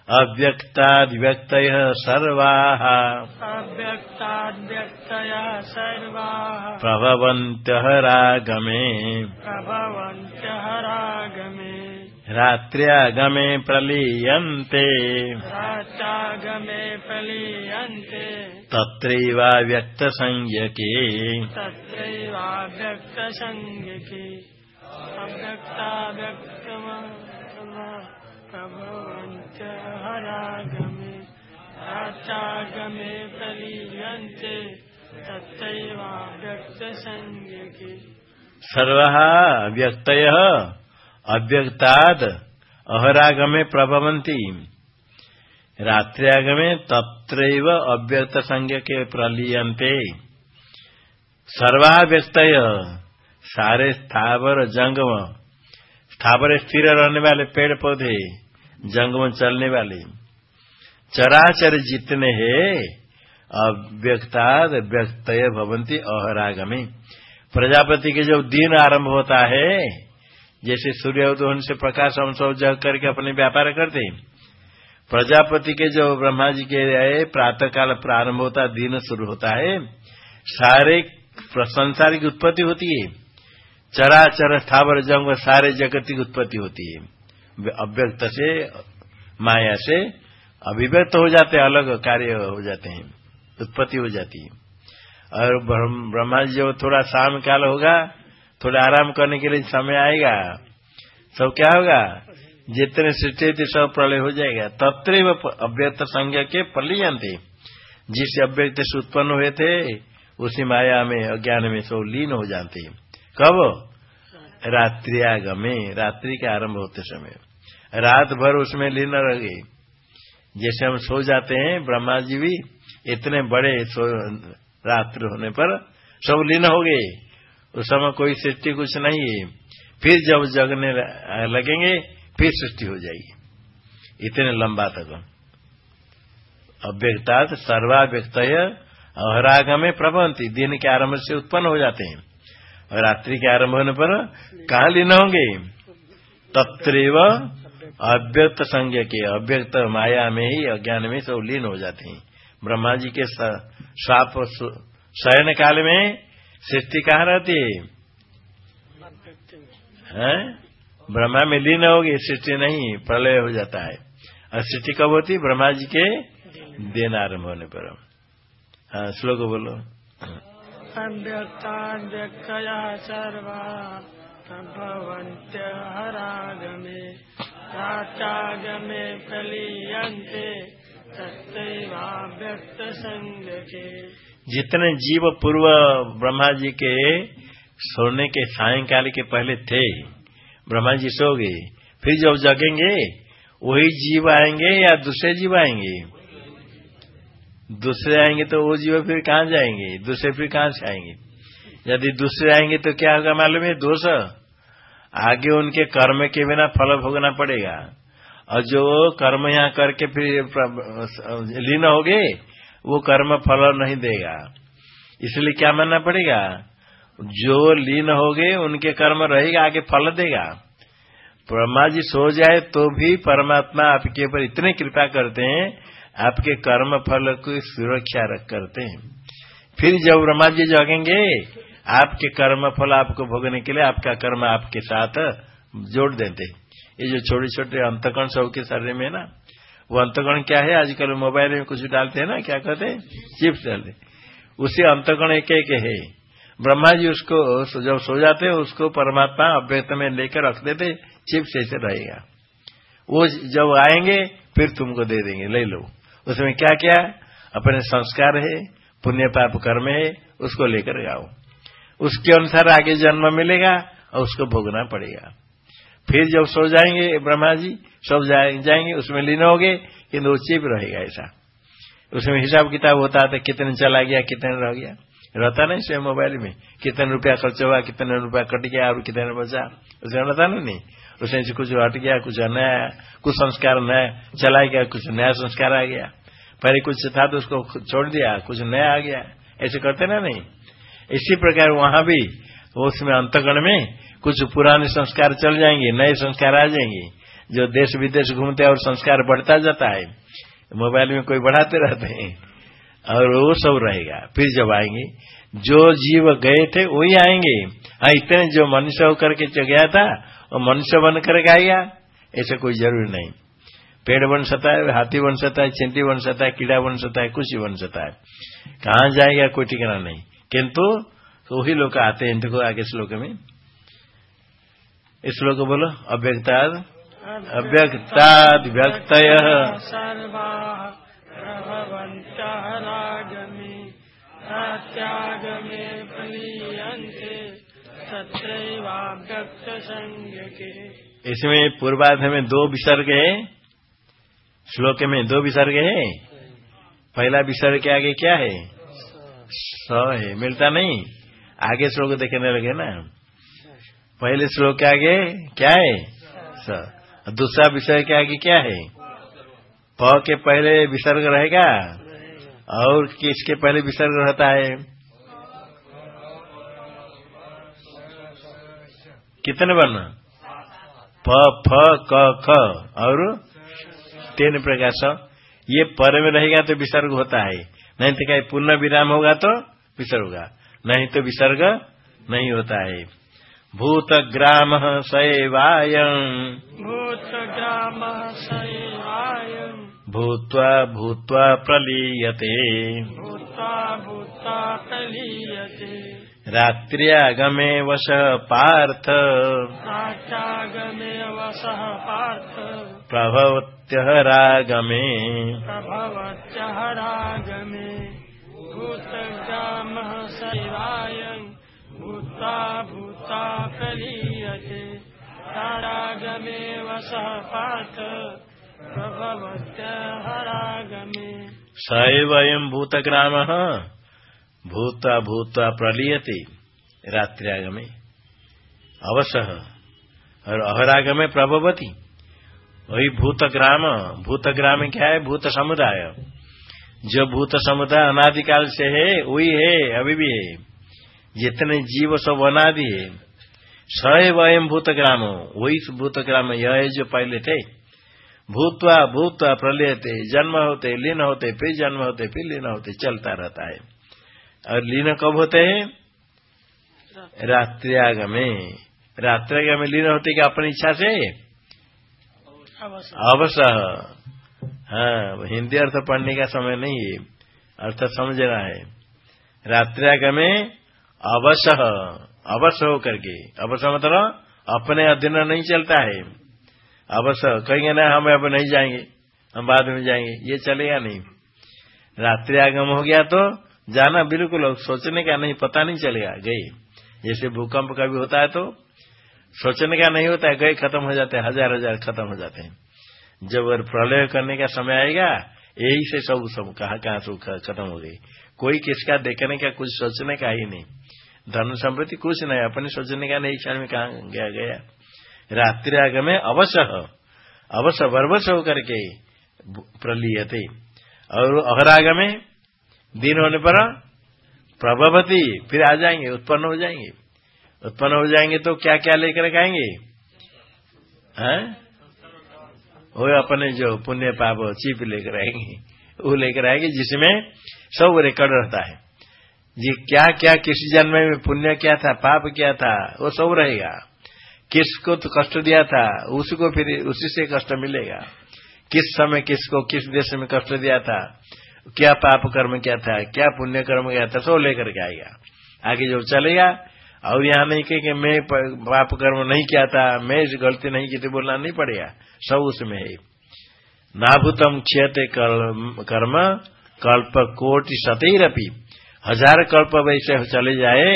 अव्यक्ताद्व्यक्तयः सर्वाः। अव्यक्ताद्व्यक्तयः सर्वाः। प्रभवन्त्यः रागमे। प्रभवन्त्यः रागमे। रात्र्यागमे प्रलीयन्ते। रात्रागमे प्रलीयन्ते। तत्रैवाव्यक्तसंज्ञके तत्रैवाव्यक्तसंज्ञके अव्यक्ताव्यक्त अव्यक्ताव्यक्तमभवन्त्यः रागमे राचागमे प्रलीयन्ते, तत्रैवाव्यक्तसंज्ञके। सर्व व्यक्त अव्यक्ताद अहरागमे प्रभवंती रात्रियागमे तत्रैव अव्यक्त संज्ञ के प्रलीयते सर्वाव्यक्त सारे स्थावर जंगम स्थावर स्थिर रहने वाले पेड़ पौधे जंगम चलने वाले। चराचर जितने हैं अव्यक्ताद व्यक्त भवंती अहरागमी। प्रजापति के जब दिन आरंभ होता है, जैसे सूर्य उदय से प्रकाश हम सब जग करके अपने व्यापार करते हैं। प्रजापति के जो ब्रह्मा जी के प्रातः काल प्रारंभ होता, दिन शुरू होता है, सारे संसार की उत्पत्ति होती है। चराचर स्थावर जंग सारे जगत की उत्पत्ति होती है। अव्यक्त से माया से अभिव्यक्त हो जाते हैं अलग कार्य हो जाते हैं उत्पत्ति हो जाती है। और ब्रह्मा जी जब थोड़ा शाम काल होगा थोड़ा आराम करने के लिए समय आएगा सब क्या होगा? जितने सृष्टि थे सब प्रलय हो जाएगा। तत्र अव्यक्त संज्ञा के थे जिस अव्यक्त से उत्पन्न हुए थे उसी माया में अज्ञान में सब लीन हो जाते कब? रात्रियागमे रात्रि के आरंभ होते समय। रात भर उसमें लीन रह। गई जैसे हम सो जाते हैं, ब्रह्मा जी भी इतने बड़े रात्र होने पर सब लीन हो गए। उस समय कोई सृष्टि कुछ नहीं है। फिर जब जगने लगेंगे, फिर सृष्टि हो जाएगी। इतने लंबा तक। अव्यक्ता सर्वाव्यक्त अहराग में प्रबंधी दिन के आरंभ से उत्पन्न हो जाते हैं। और रात्रि के आरंभ होने पर कहा लीन होंगे? तत्व अव्यक्त संज्ञ के अव्यक्त माया में ही अज्ञान में सब लीन हो जाते हैं। ब्रह्मा जी के साप शयन काल में सृष्टि कहाँ रहती है? ब्रह्मा में लीन होगी, सृष्टि नहीं, प्रलय हो जाता है। और सृष्टि कब होती? ब्रह्मा जी के दिन आरंभ होने पर। हाँ श्लोक बोलो। अव्यक्ताव्यक्तया सर्वा हरागमे राचागमे प्रलीयन्ते तस्वाव्यक्त संग जितने जीव पूर्व ब्रह्मा जी के सोने के सायकाल के पहले थे ब्रह्मा जी सो गए फिर जब जगेंगे, वही जीव आएँगे या दूसरे जीव आएँगे? दूसरे आएँगे तो वो जीव फिर कहाँ जाएँगे? दूसरे फिर कहाँ से आएँगे? यदि दूसरे आएँगे तो क्या होगा मालूम है? दोष। आगे उनके कर्म के बिना फल भोगना पड़ेगा। और जो कर्म यहाँ करके फिर लीन हो गए वो कर्म फल नहीं देगा। इसलिए क्या मानना पड़ेगा? जो लीन हो गए उनके कर्म रहेगा, आगे फल देगा। ब्रह्मा जी सो जाए तो भी परमात्मा आपके ऊपर इतने कृपा करते हैं, आपके कर्म फल की सुरक्षा रख करते हैं। फिर जब ब्रह्मा जी जगेंगे आपके कर्म फल आपको भोगने के लिए आपका कर्म आपके साथ जोड़ देते ये जो छोटे छोटे अंतकण सबके शरीर में ना, वो अंतगण क्या है? आजकल मोबाइल में कुछ डालते हैं ना, क्या कहते हैं? चिप्स डालते उसी अंतगण एक एक है। ब्रह्मा जी उसको, जब सो जाते हैं, उसको परमात्मा अव्यक्त में लेकर रख देते चिप्स ऐसे रहेगा। वो जब आएँगे, फिर तुमको दे देंगे, ले लो। उसमें क्या क्या अपने संस्कार है, पुण्य पाप कर्म है, उसको लेकर गाओ उसके अनुसार आगे जन्म मिलेगा और उसको भोगना पड़ेगा। फिर जब सो जाएँगे, ब्रह्मा जी, सब जाएँगे, उसमें लीन हो गए किन्तु वो चिप रहेगा ऐसा। उसमें हिसाब किताब होता है कितने चला गया, कितने रह गया। रहता नहीं स्वयं मोबाइल में। कितने रुपया खर्च हुआ, कितने रुपया कट गया और कितने बचा। उसमें रहता नहीं उसमें से कुछ हट गया, कुछ नया, कुछ संस्कार नया चला गया, कुछ नया संस्कार आ गया। पहले कुछ था तो उसको छोड़ दिया, कुछ नया आ गया। ऐसे करते ना नहीं। इसी प्रकार वहाँ भी, उसमें अंतगण में कुछ पुराने संस्कार चल जाएँगे, नए संस्कार आ जाएँगे, जो देश विदेश घूमते और संस्कार बढ़ता जाता है, मोबाइल में कोई बढ़ाते रहते हैं, और वो सब रहेगा। फिर जब आएँगे, जो जीव गए थे, वही आएँगे। हाँ इतने जो मनुष्य होकर के गया था, वो मनुष्य बन कर आएगा ऐसा कोई ज़रूरी नहीं। पेड़ बन सकता है, हाथी बन सकता है, चिंटी बन सकता है, कीड़ा बन सकता है, कुछ बन सकता है। कहा जाएगा, कोई ठिकाना नहीं। किंतु वही लोग आते हैं देखो आगे श्लोक में। इस श्लोक बोलो अव्यक्ता अव्यक्ताद व्यक्त इसमें पूर्वाध में दो विसर्ग है श्लोक में दो विसर्ग है। पहला विसर्ग के आगे क्या है? स है मिलता नहीं। आगे श्लोक देखने लगे ना? पहले श्लोक के आगे क्या है? स। दूसरा विसर्ग के आगे क्या है? प के पहले विसर्ग रहेगा? और किसके पहले विसर्ग रहता है? कितने वर्ण? प, फ, क, ख। और तीन प्रकार से। ये पर में रहेगा तो विसर्ग होता है। नहीं तो क्या पूर्ण विराम होगा तो विसर्ग। नहीं तो विसर्ग नहीं होता है। भूत ग्राम सैवाय भूतग्राम शैवायम् भूत्वा भूत्वा प्रलीयते। भूता भूता प्रलीयते रात्र्यागमे वश पार्थ राष्ट्रागमे वसः पार्थ। प्रभवत्यहरागमे। प्रभवत्यहरागमे। भूतग्रामः शैवायम् भूता भूता प्रलीयते तारागमे वसः पार्थ प्रभवत्यहरागमे प्रलीयते। रात्र्यागमे। अवसः। और अहरागमे प्रभवती। वही भूतग्राम भूतग्राम क्या है? भूत समुदाय। जो भूत समुदाय अनादिकाल से है वही है अभी भी है। जितने जीव सब अनादि है। सैवयम भूतग्राम वही भूतग्राम यह है जो पहले थे। भूतवा भूतवा प्रलय थे जन्म होते लीन होते फिर जन्म होते फिर लीन होते चलता रहता है। और लीन कब होते हैं? रात्रियागमे। रात्रियागमे लीन होते क्या अपनी इच्छा से? अवसर। हाँ हिंदी अर्थ पढ़ने का समय नहीं है। अर्थ समझना है। रात्रियागमे अवसर अवश्य होकर के अवश्य मतलब अपने अधीन नहीं चलता है। अवश्य कहेंगे ना, हम अब नहीं जाएँगे, हम बाद में जाएँगे, ये चलेगा नहीं। रात्रि आगम हो गया तो जाना बिल्कुल सोचने का नहीं, पता नहीं चलेगा, गए। जैसे भूकंप कभी होता है तो सोचने का नहीं होता है, गए, खत्म हो जाते हैं हज़ार हज़ार खत्म हो जाते हैं। जब अगर प्रलय करने का समय आएगा, यही से सब सब कहा, कहाँ से खत्म हो गई। कोई किसका देखने का, कुछ सोचने का ही नहीं। धन संपत्ति कुछ नहीं, अपने सोचने का नहीं, क्षण में कहा गया गया। रात्रि आगमे अवश्य अवश्य बरबस होकर के प्रलीयते। और अहरागमे दिन होने पर प्रभवती, फिर आ जाएँगे, उत्पन्न हो जाएँगे। उत्पन्न हो जाएँगे तो क्या क्या लेकर आएँगे? हैं? वो अपने जो पुण्य पाप चिप लेकर आएँगे, वो लेकर आएँगे, जिसमें सब रिकॉर्ड रहता है। जी, क्या क्या, किस जन्म में पुण्य क्या था, पाप क्या था, वो सब रहेगा। किसको तो कष्ट दिया था, उसको फिर उसी से कष्ट मिलेगा। किस समय किसको किस देश में कष्ट दिया था, क्या पाप कर्म क्या था, क्या पुण्य कर्म क्या था, सब लेकर के आएगा। आगे जो चलेगा और यहाँ नहीं कहे कि मैं पाप कर्म नहीं किया था, मैं इस गलती नहीं की थी, बोलना नहीं पड़ेगा। सब उसमें है। नाभूतम क्षयते कर्म कल्प कोटि सतरपी। हज़ार कल्प वैसे चले जाए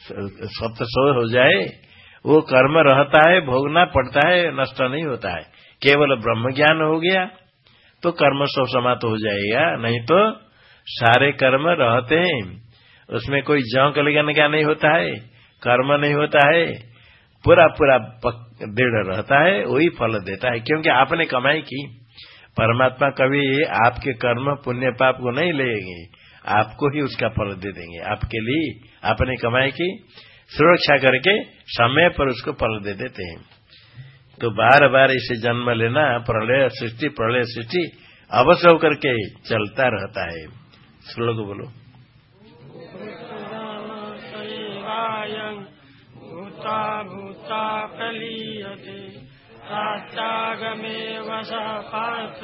सत्य सौ हो जाए, वो कर्म रहता है, भोगना पड़ता है, नष्ट नहीं होता है। केवल ब्रह्म ज्ञान हो गया तो कर्म सब समाप्त हो जाएगा, नहीं तो सारे कर्म रहते हैं। उसमें कोई जौक लगाने का नहीं होता है? कर्म नहीं होता है। पूरा पूरा दृढ़ रहता है, वही फल देता है। क्योंकि आपने कमाई की। परमात्मा कभी आपके कर्म, पुण्य पाप को नहीं लेंगे। आपको ही उसका फल दे देंगे। आपके लिए आपने कमाई की। सुरक्षा करके समय पर उसको फल दे देते हैं। तो बार बार इसे जन्म लेना, प्रलय सृष्टि प्रलय सृष्टि अवश्य होकर चलता रहता है। श्लोक बोलो। भूता भूता राष्ट्रागमे वसः पार्थ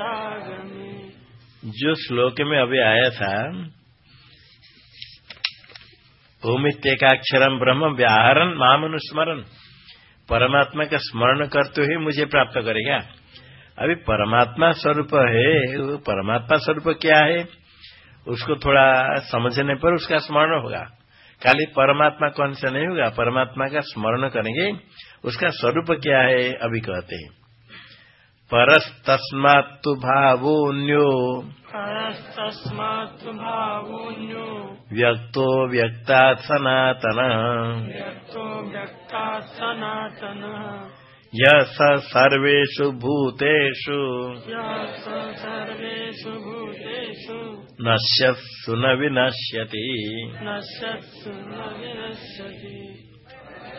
रागमे। जो श्लोक में अभी आया था ओमित्येकाक्षरम ब्रह्म व्याहरण मामनुस्मरण परमात्मा का स्मरण करते हुए मुझे प्राप्त करेगा। अभी परमात्मा स्वरूप है, वो परमात्मा स्वरूप क्या है? उसको थोड़ा समझने पर उसका स्मरण होगा। खाली परमात्मा कौन से नहीं होगा परमात्मा का स्मरण करेंगे उसका स्वरूप क्या है अभी कहते हैं। परस्तस्मात्तु भावोऽन्यो। परस्तस्मात् भावोऽन्यो। व्यक्तो व्यक्ता सनातन। व्यक्तो व्यक्ता सनातनः। यः स सर्वेषु भूतेषु। नश्यत्सु न विनश्यति।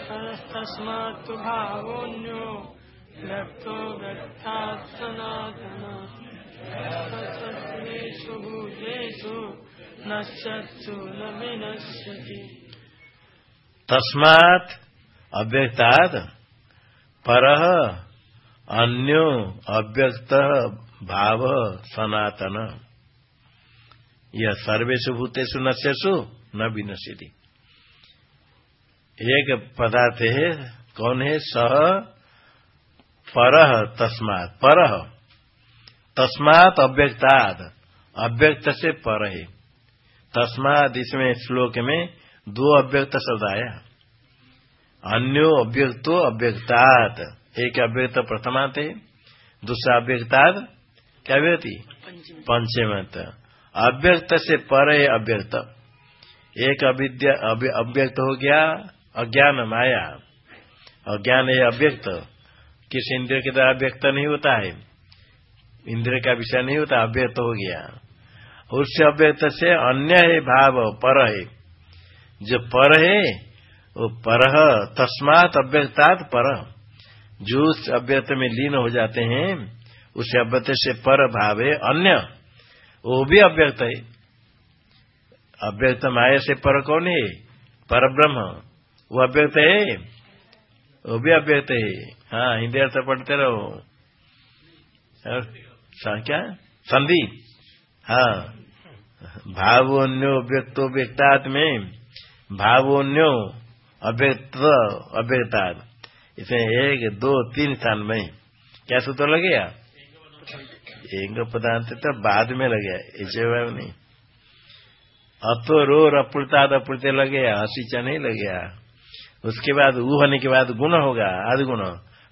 परस्तस्मात् भावोऽन्यो व्यक्तो व्यक्तात् सनातनः सर्वेषु भूतेषु नश्यत्सु न विनश्यति। तस्मात् अव्यक्तात् परः अन्यो अव्यक्त भाव सनातन। यह सर्वेषु भूतेषु नश्यसु, न विनश्यति। एक पदार्थ है, कौन है? सह पर तस्मात। पर। तस्मात अव्यक्ताद अव्यक्त से पर है। तस्मात इसमें श्लोक में दो अव्यक्त शब्द आया। अन्यो अव्यक्तो अव्यक्तात् एक अव्यक्त प्रथमात है दूसरा अव्यक्तात् क्या व्यक्ति पंचमत अव्यक्त से पर है अव्यक्त एक अविद्या अव्यक्त हो गया अज्ञान माया। अज्ञान है अव्यक्त किस इंद्र के द्वारा व्यक्त नहीं होता है? इंद्र का विषय नहीं होता अव्यक्त हो गया। उससे अव्यक्त से अन्य है भाव पर है। जो पर है पर तस्मात अव्यक्तात् पर जो अव्यक्त में लीन हो जाते हैं, उस अव्यक्त से पर भावे अन्य। वो भी अव्यक्त है। अव्यक्त माया से पर कौन है? पर ब्रह्म। वो अव्यक्त है? वो भी अव्यक्त है। हाँ हिंदी अर्थ पढ़ते रहो। क्या? संधि। हाँ। भावोन्यो व्यक्तो व्यक्तात् में। भावोन्यो। अव्यक्त अव्यक्तात् इसमें एक, दो, तीन स्थान में क्या सूत्र लगेगा एक पदार्थ तो बाद में लगे ऐसे नहीं। अतो रो अपूर्ताद अपूर्त लगे हसीचा नहीं लगे उसके बाद ऊ होने के बाद गुण होगा आध गुण।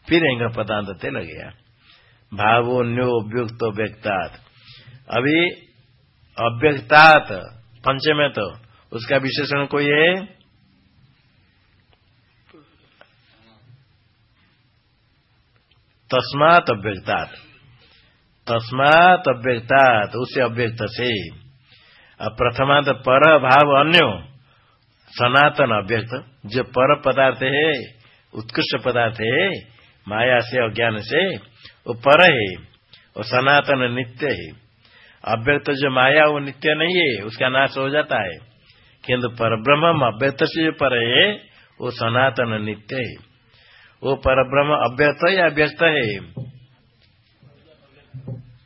फिर एंग पदांत लगे भावो न्यो अव्युक्त व्यक्तात्। अभी अव्यक्तात् पंचमे तो उसका विशेषण कोई है? तस्मात अव्यक्तात्। तस्मात अव्यक्तात्, उसे अव्यक्त से प्रथमात पर भाव अन्यो, सनातन अव्यक्त, जो पर पदार्थ है, उत्कृष्ट पदार्थ है, माया से, अज्ञान से, वो पर है, वो सनातन नित्य है। अव्यक्त जो माया, वो नित्य नहीं है, उसका नाश हो जाता है। किंतु पर ब्रह्म अव्यक्त से जो पर है, वो सनातन नित्य है। वो पर ब्रह्म अव्यक्त या व्यक्त है?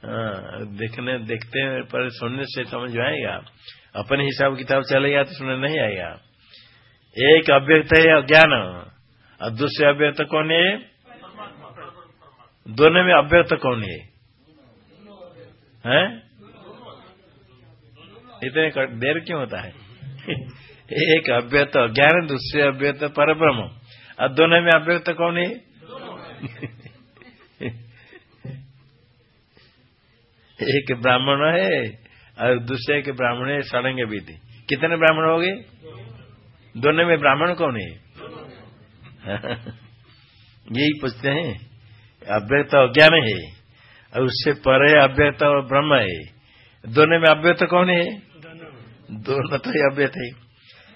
हाँ, देखने देखते हैं पर सुनने से समझ आएगा। अपने हिसाब किताब चलेगा तो सुनने नहीं आएगा। एक अव्यक्त है अज्ञान और दूसरे अव्यक्त कौन है? दोनों में अव्यक्त कौन है? हैं? इतने देर क्यों होता है? एक अव्यक्त अज्ञान दूसरे अव्यक्त पर ब्रह्म और दोनों में अव्यक्त कौन है? एक ब्राह्मण है और दूसरे के ब्राह्मण है, सड़ेंगे थे कितने ब्राह्मण हो गए? दोनों में ब्राह्मण कौन है? यही पूछते हैं। अव्यक्त अज्ञान है, और उससे परे अव्यक्त ब्रह्म है। दोनों में अव्यक्त कौन है? दोनों तो अव्यक्त है।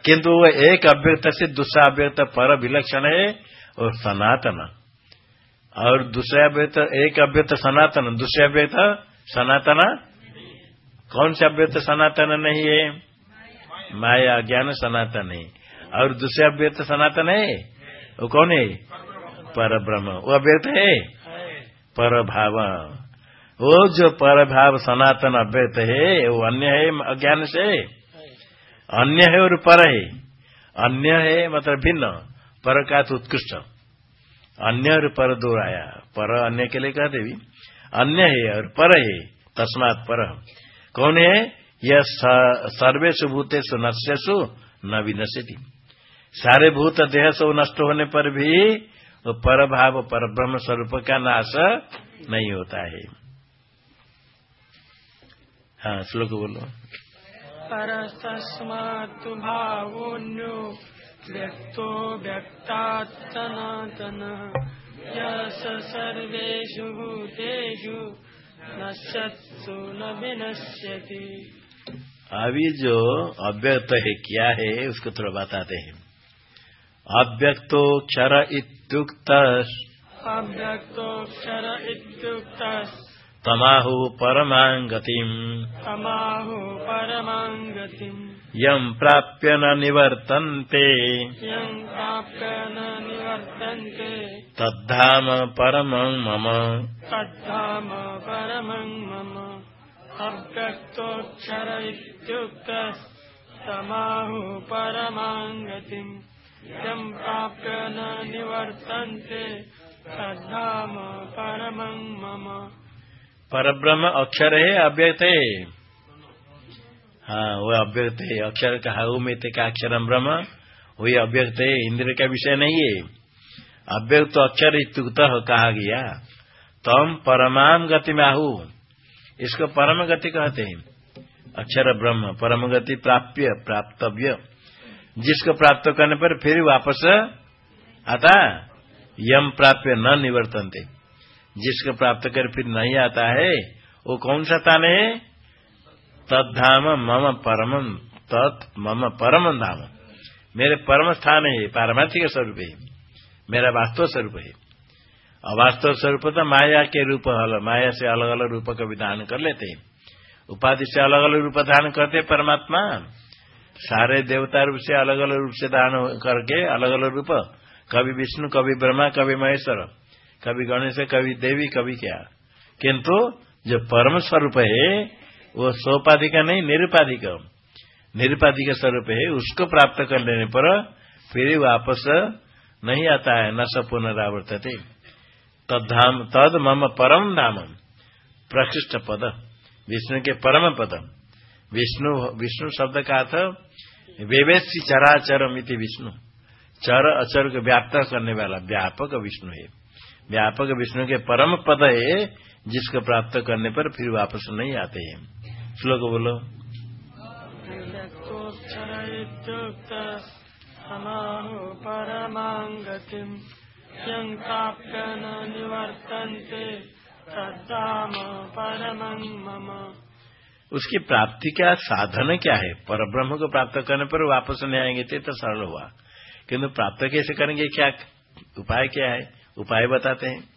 किंतु वो एक अव्यक्त से दूसरा अव्यक्त पर विलक्षण है और सनातन। और दूसरा अव्यक्त, एक अव्यक्त सनातन, दूसरे अव्यक्त सनातन? कौन सा अव्यक्त सनातन नहीं है? माया, ज्ञान सनातन है। और दूसरे अव्यक्त सनातन है? वो कौन है? पर ब्रह्म वो अव्यक्त है? पर भाव वो जो पर भाव सनातन अव्यक्त है, वो अन्य है अज्ञान से? अन्य है और पर है। अन्य है मतलब भिन्न। पर का तो उत्कृष्ट। अन्य और पर दो आया पर अन्य के लिए कहते भी। अन्य है और पर है। तस्मात पर। कौन है? यह सर्वेशु भूतेषु नश्यसु न विनश्यति। सारे भूत देह से नष्ट होने पर भी वो पर भाव पर ब्रह्म स्वरूप का नाश नहीं होता है। हाँ श्लोक बोलो। परस्तस्मात् भावोऽन्यो व्यक्तो व्यक्तात् सनातनः यस सर्वेषु भूतेषु नश्यत्सु न विनश्यति। अभी जो अव्यक्त है क्या है उसको थोड़ा बताते हैं। अव्यक्तो क्षर इत्युक्त अव्यक्तोऽक्षर इत्युक्तः तमाहु परमां गतिम्। तमाहु परमां गतिम्। यम् प्राप्य न निवर्तन्ते। यं प्राप्य न निवर्तन्ते। तद्धाम परमं मम। तद्धाम परमं मम। अव्यक्तोऽक्षर इत्युक्तस्तमाहु परमां गतिम्। प्राप्य न निवर्तन्ते। तद्धाम परमं मम। परब्रह्म अक्षर है अव्यक्त है हाँ वो अव्यक्त है अक्षर कहा उमित का अक्षरम ब्रह्म? वही अव्यक्त है इंद्र का विषय नहीं है। अव्यक्त अक्षर इत्युक्त कहा गया। तम परमाम गति में आहू। इसको परम गति कहते हैं। अक्षर ब्रह्म, परम गति प्राप्य, प्राप्तव्य। जिसको प्राप्त करने पर फिर वापस आता? यम प्राप्य न निवर्तनते। जिसको प्राप्त कर फिर नहीं आता है, वो कौन सा तान है? तद्धाम मम परम, तत् मम परम धाम। मेरे परम स्थान है, पारमार्थिक स्वरूप है, मेरा वास्तव स्वरूप है। अवास्तव स्वरूप तो माया के रूप, माया से अलग अलग रूप का विधान कर लेते हैं। उपाधि से अलग अलग रूप धारण करते परमात्मा। सारे देवता रूप से अलग अलग रूप से धारण करके अलग अलग रूप। कभी विष्णु, कभी ब्रह्मा, कभी महेश्वर। कभी गणेश कभी देवी कभी क्या? किंतु जो परम स्वरूप है, वो सोपाधि का नहीं निरुपाधि का निरुपाधि का स्वरूप है, उसको प्राप्त कर लेने पर फिर वापस नहीं आता है, न स पुनरावर्तते। तद्धाम तद मम परम धाम प्रकृष्ट पद। विष्णु के परम पद। विष्णु विष्णु शब्द का अर्थ वेवेशी चराचरम इति विष्णु। चर अचर को व्याप्त करने वाला व्यापक विष्णु है। व्यापक विष्णु के परम पद है जिसको प्राप्त करने पर फिर वापस नहीं आते हैं। श्लोक बोलो। व्यक्तोऽक्षर इत्युक्तस्तमाहु परमां प्राप्य न निवर्तन्ते तद्धाम परमं मम। उसकी प्राप्ति का साधन क्या है? पर ब्रह्म को प्राप्त करने पर वापस नहीं आएँगे तो सरल हुआ। किंतु प्राप्त कैसे करेंगे? क्या उपाय क्या है? उपाय बताते हैं।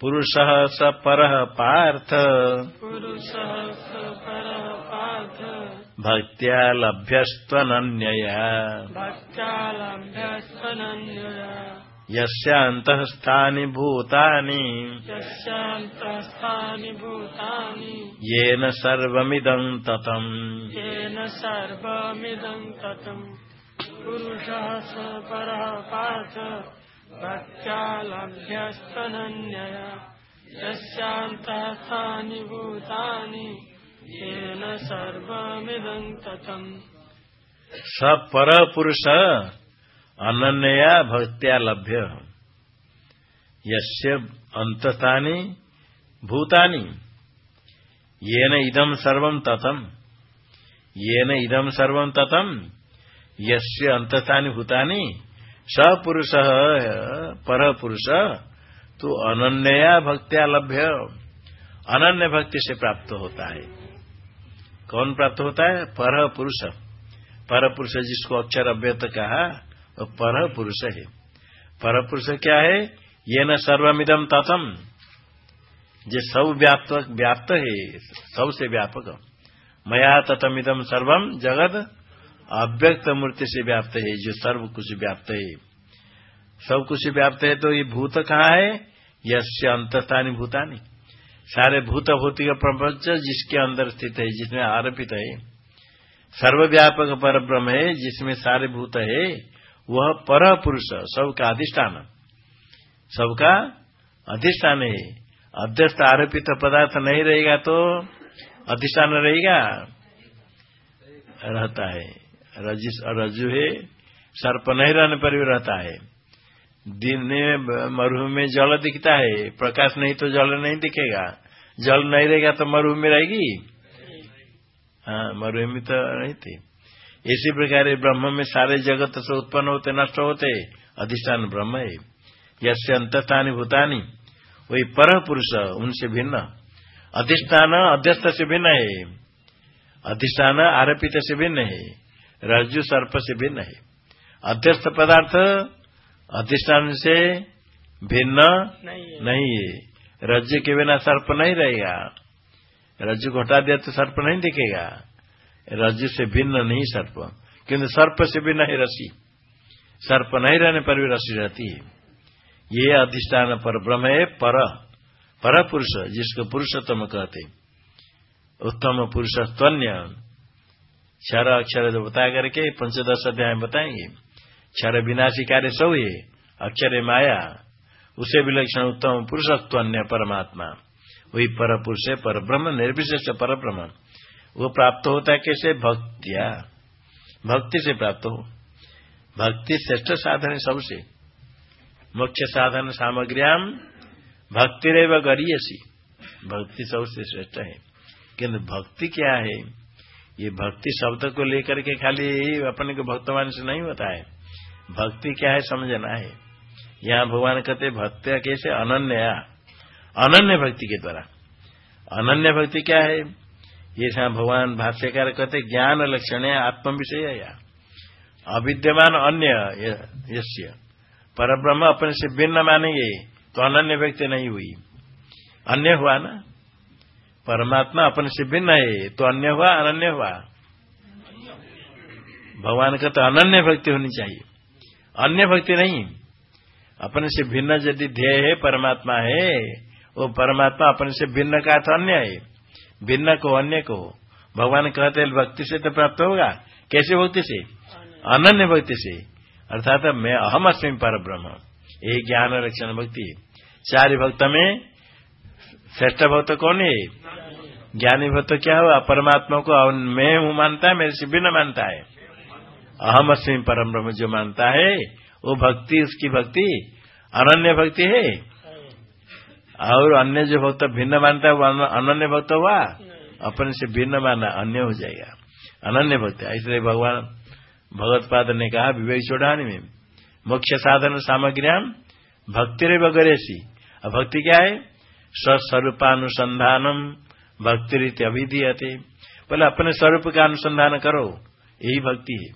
पुरुष स पर पार्थ। पुरुषः भक्त्या भक्त्यालभ्यस्वनन्यया यस्यान्तःस्थानि भूतानि। यस्यान्तस्थानि भूतानि। येन सर्वमिदं ततम्। येन सर्वमिदं ततम्। पुरुषः स परः पार्थ। भक्त्या लभ्यस्तनन्यया यस्यान्तस्थानि भूतानि, येन सर्वमिदं ततम्। स पर पुरुष अनन्या भक्त्या लभ्य। यस्य अंतस्थानि भूतानि, येन इदम सर्वम ततम। येन इदम सर्वम ततम, यस्य अंतस्थानि भूतानि स पुरुष पर पुरुष तो अनन्या भक्त्या लभ्य। अनन्य भक्ति से प्राप्त होता है। कौन प्राप्त होता है? पर पुरुष पर पुरुष जिसको अक्षर अव्यत कहा, वो पर पुरुष है। पर पुरुष क्या है? ये न सर्वमिदम तथम जो सब व्याप्त व्याप्त है। सबसे व्यापक। मया तथमिदम सर्वम जगत अव्यक्त मूर्ति से व्याप्त है, जो सर्व कुछ व्याप्त है। सब कुछ व्याप्त है तो ये भूत कहाँ है? यश्य अंतस्थानी भूतानी। सारे भूत भौतिक प्रपंच जिसके अंदर स्थित है, जिसमें आरोपित है। सर्वव्यापक पर ब्रह्म है, जिसमें सारे भूत है, वह पर पुरुष सबका अधिष्ठान। सबका अधिष्ठान है। अध्यस्त आरोपित पदार्थ नहीं रहेगा तो अधिष्ठान रहेगा? रहता है। रजिस रज्जु है सर्प नहीं रहने पर भी रहता है। दिन में, मरुभूमि में जल दिखता है, प्रकाश नहीं तो जल नहीं दिखेगा। जल नहीं रहेगा तो मरुभूमि रहेगी? हाँ मरुभूमि तो नहीं थी। इसी प्रकार ब्रह्म में सारे जगत से उत्पन्न होते, नष्ट होते, अधिष्ठान ब्रह्म है। यसे अंतस्थानी भूतानी, वही पर पुरुष उनसे भिन्न। अधिष्ठान अध्यस्त से भिन्न है। अधिष्ठान आरोपित से भिन्न है। रज्जु सर्प से भिन्न है। अध्यस्त पदार्थ अधिष्ठान से भिन्न नहीं है। रज्जु के बिना सर्प नहीं रहेगा। रज्जु को हटा दिया तो सर्प नहीं दिखेगा। रज्जु से भिन्न नहीं सर्प। किंतु सर्प से भिन्न है रसी सर्प नहीं रहने पर भी रसी रहती है। ये अधिष्ठान पर ब्रह्म है पर पर पुरुष जिसको पुरुषोत्तम कहते उत्तम पुरुष स्तन्य क्षर अक्षर जो बता करके पंचदश अध्याय बताएँगे। क्षर विनाशी कार्य सौ है अक्षर माया, उसे विलक्षण उत्तम पुरुष स्तन्य परमात्मा। वही पर पुरुष है, पर ब्रह्म, निर्विशेष पर ब्रह्म। वो प्राप्त होता है कैसे? भक्तिया। भक्ति से प्राप्त हो। भक्ति श्रेष्ठ साधन है सबसे। मुख्य साधन सामग्रियाम भक्ति रेव गरीयसी। भक्ति सबसे श्रेष्ठ है। किंतु भक्ति क्या है? ये भक्ति शब्द को लेकर के खाली अपने को भक्तवान से नहीं होता है भक्ति क्या है समझना है। यहाँ भगवान कहते भक्त्या कैसे? अनन्या। अनन्य भक्ति के द्वारा। अनन्य भक्ति क्या है? ये भगवान भाष्यकार कहते ज्ञान लक्षण है आत्म विषय है या। अविद्यमान अन्य यश्य पर ब्रह्म अपने से भिन्न मानेंगे तो अनन्य व्यक्ति नहीं हुई। अन्य हुआ ना? परमात्मा अपने से भिन्न है तो अन्य हुआ, अनन्य हुआ? भगवान का तो अनन्य भक्ति होनी चाहिए। अन्य भक्ति नहीं। अपने से भिन्न यदि ध्येय है, परमात्मा है, वो परमात्मा अपने से भिन्न का तो अन्य है। भिन्न को, अन्य को। भगवान कहते भक्ति से तो प्राप्त होगा। कैसे भक्ति से? अनन्य भक्ति से। अर्थात मैं अहम अस्मी पर ब्रह्म यही ज्ञान रक्षण भक्ति। चार भक्त में श्रेष्ठ भक्त कौन है? ज्ञानी भक्त क्या हुआ? परमात्मा को मैं हूँ मानता है, मेरे से बिना मानता है। अहम अस्मी परम ब्रह्म जो मानता है, वो भक्ति, उसकी भक्ति। अनन्य भक्ति है। और अन्य जो भक्त भिन्न मानता है, वो अनन्य भक्त हुआ? अपने से भिन्न माना, अन्य हो जाएगा। अनन्य भक्त। इसलिए भगवान, भगवत पाद ने कहा, विवेक चौड़ानी में, मुख्य साधन सामग्रियाम भक्ति रे वगैरसी अब भक्ति क्या है? स्वस्वरूपानुसंधानम भक्ति रीति अभिधीयते। पहले अपने स्वरूप का अनुसंधान करो। यही भक्ति है।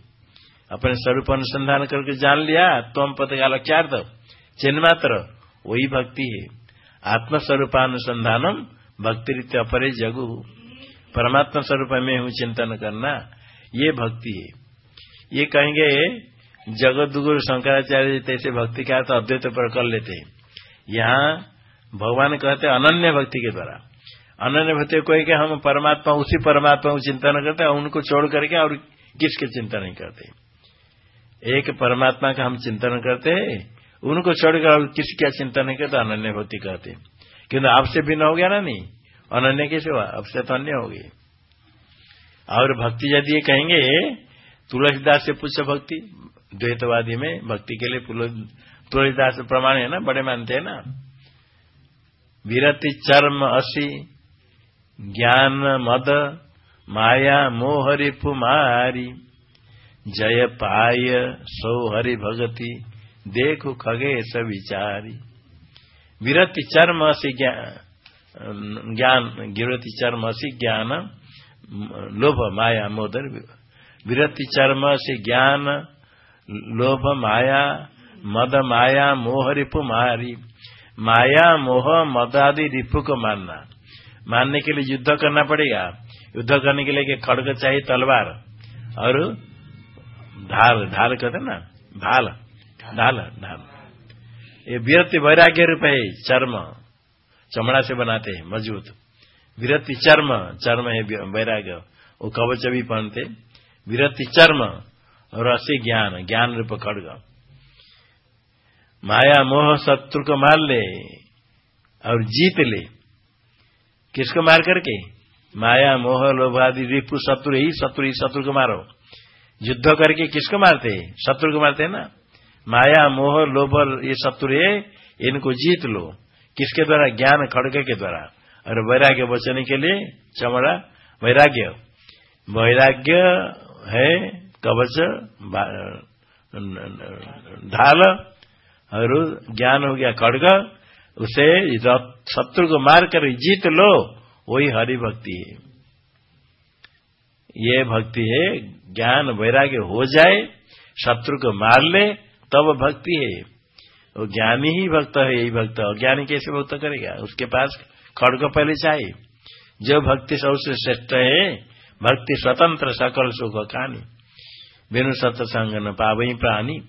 अपने स्वरूप अनुसंधान करके जान लिया तम पद का लक्ष्यार्थ। चिन्ह मात्र, वही भक्ति है। आत्मस्वरूपानुसंधानम भक्ति रीति अपरे जगु। परमात्मा स्वरूप में हूँ, चिंतन करना, ये भक्ति है। ये कहेंगे जगत गुरु शंकराचार्य जैसे भक्ति का तो अद्वैत पर कर लेते। हैं यहाँ भगवान कहते अनन्य भक्ति के द्वारा। अनन्य भक्ति कोई के हम परमात्मा, उसी परमात्मा को चिंता चिंतन करते हैं, उनको छोड़ करके और किसके चिंता नहीं करते? एक परमात्मा का हम चिंतन करते हैं, उनको छोड़कर और किसी का चिंता नहीं करते अनन्य भक्ति कहते किन्तु आपसे भिन्न हो गया ना नहीं? अनन्य कैसे हुआ? आपसे तो अन्य हो गई। और भक्ति यदि ये कहेंगे, तुलसीदास से पूछे भक्ति। द्वैतवादी में भक्ति के लिए तुलसीदास प्रमाण है ना, बड़े मानते हैं ना। विरति चर्म असी ज्ञान, मद, माया मोहरि पुमारी जय पाय, सौ हरि भगति, देखो खगे स विचारी। विरति चर्म असी ज्ञान गिरति चर्म असी ज्ञान, लोभ, माया मोदर विरति चर्म से ज्ञान, लोभ, माया, मद, माया, मोह, रिपु, मारी। माया, मोह, मद आदि रिपु को मानना। मानने के लिए युद्ध करना पड़ेगा। युद्ध करने के लिए खड़ग चाहिए तलवार और ढाल ढाल कहते ना, ढाल ढाल ढाल। ये वीरति वैराग्य रूप है, चर्म। चमड़ा से बनाते हैं, मज़बूत। वीरति चर्म चर्म है वैराग्य। वो कवच भी पहनते। विरति चर्म और असी ज्ञान ज्ञान रूप खड़ग। माया, मोह, शत्रु को मार ले और जीत ले। किसको मार करके? माया, मोह, लोभ आदि रिपु शत्रु ही शत्रु ही शत्रु को मारो। युद्ध करके किसको मारते? शत्रु को मारते है ना? माया, मोह, लोभ, ये शत्रु है, इनको जीत लो। किसके द्वारा? ज्ञान खड़गे के द्वारा। और वैराग्य बचने के लिए चमड़ा, वैराग्य। वैराग्य है कवच ढाल, और ज्ञान हो गया खड़ग। उसे शत्रु को मार कर जीत लो, वही हरि भक्ति है। ये भक्ति है, ज्ञान वैराग्य हो जाए, शत्रु को मार ले, तब भक्ति है। वो ज्ञानी ही भक्त है, यही भक्त अज्ञानी कैसे भक्त करेगा? उसके पास खड़ग पहले चाहिए। जो भक्ति सबसे श्रेष्ठ है, भक्ति स्वतंत्र सकल सुख कहानी बिनु सत्संग न पावही प्राणी।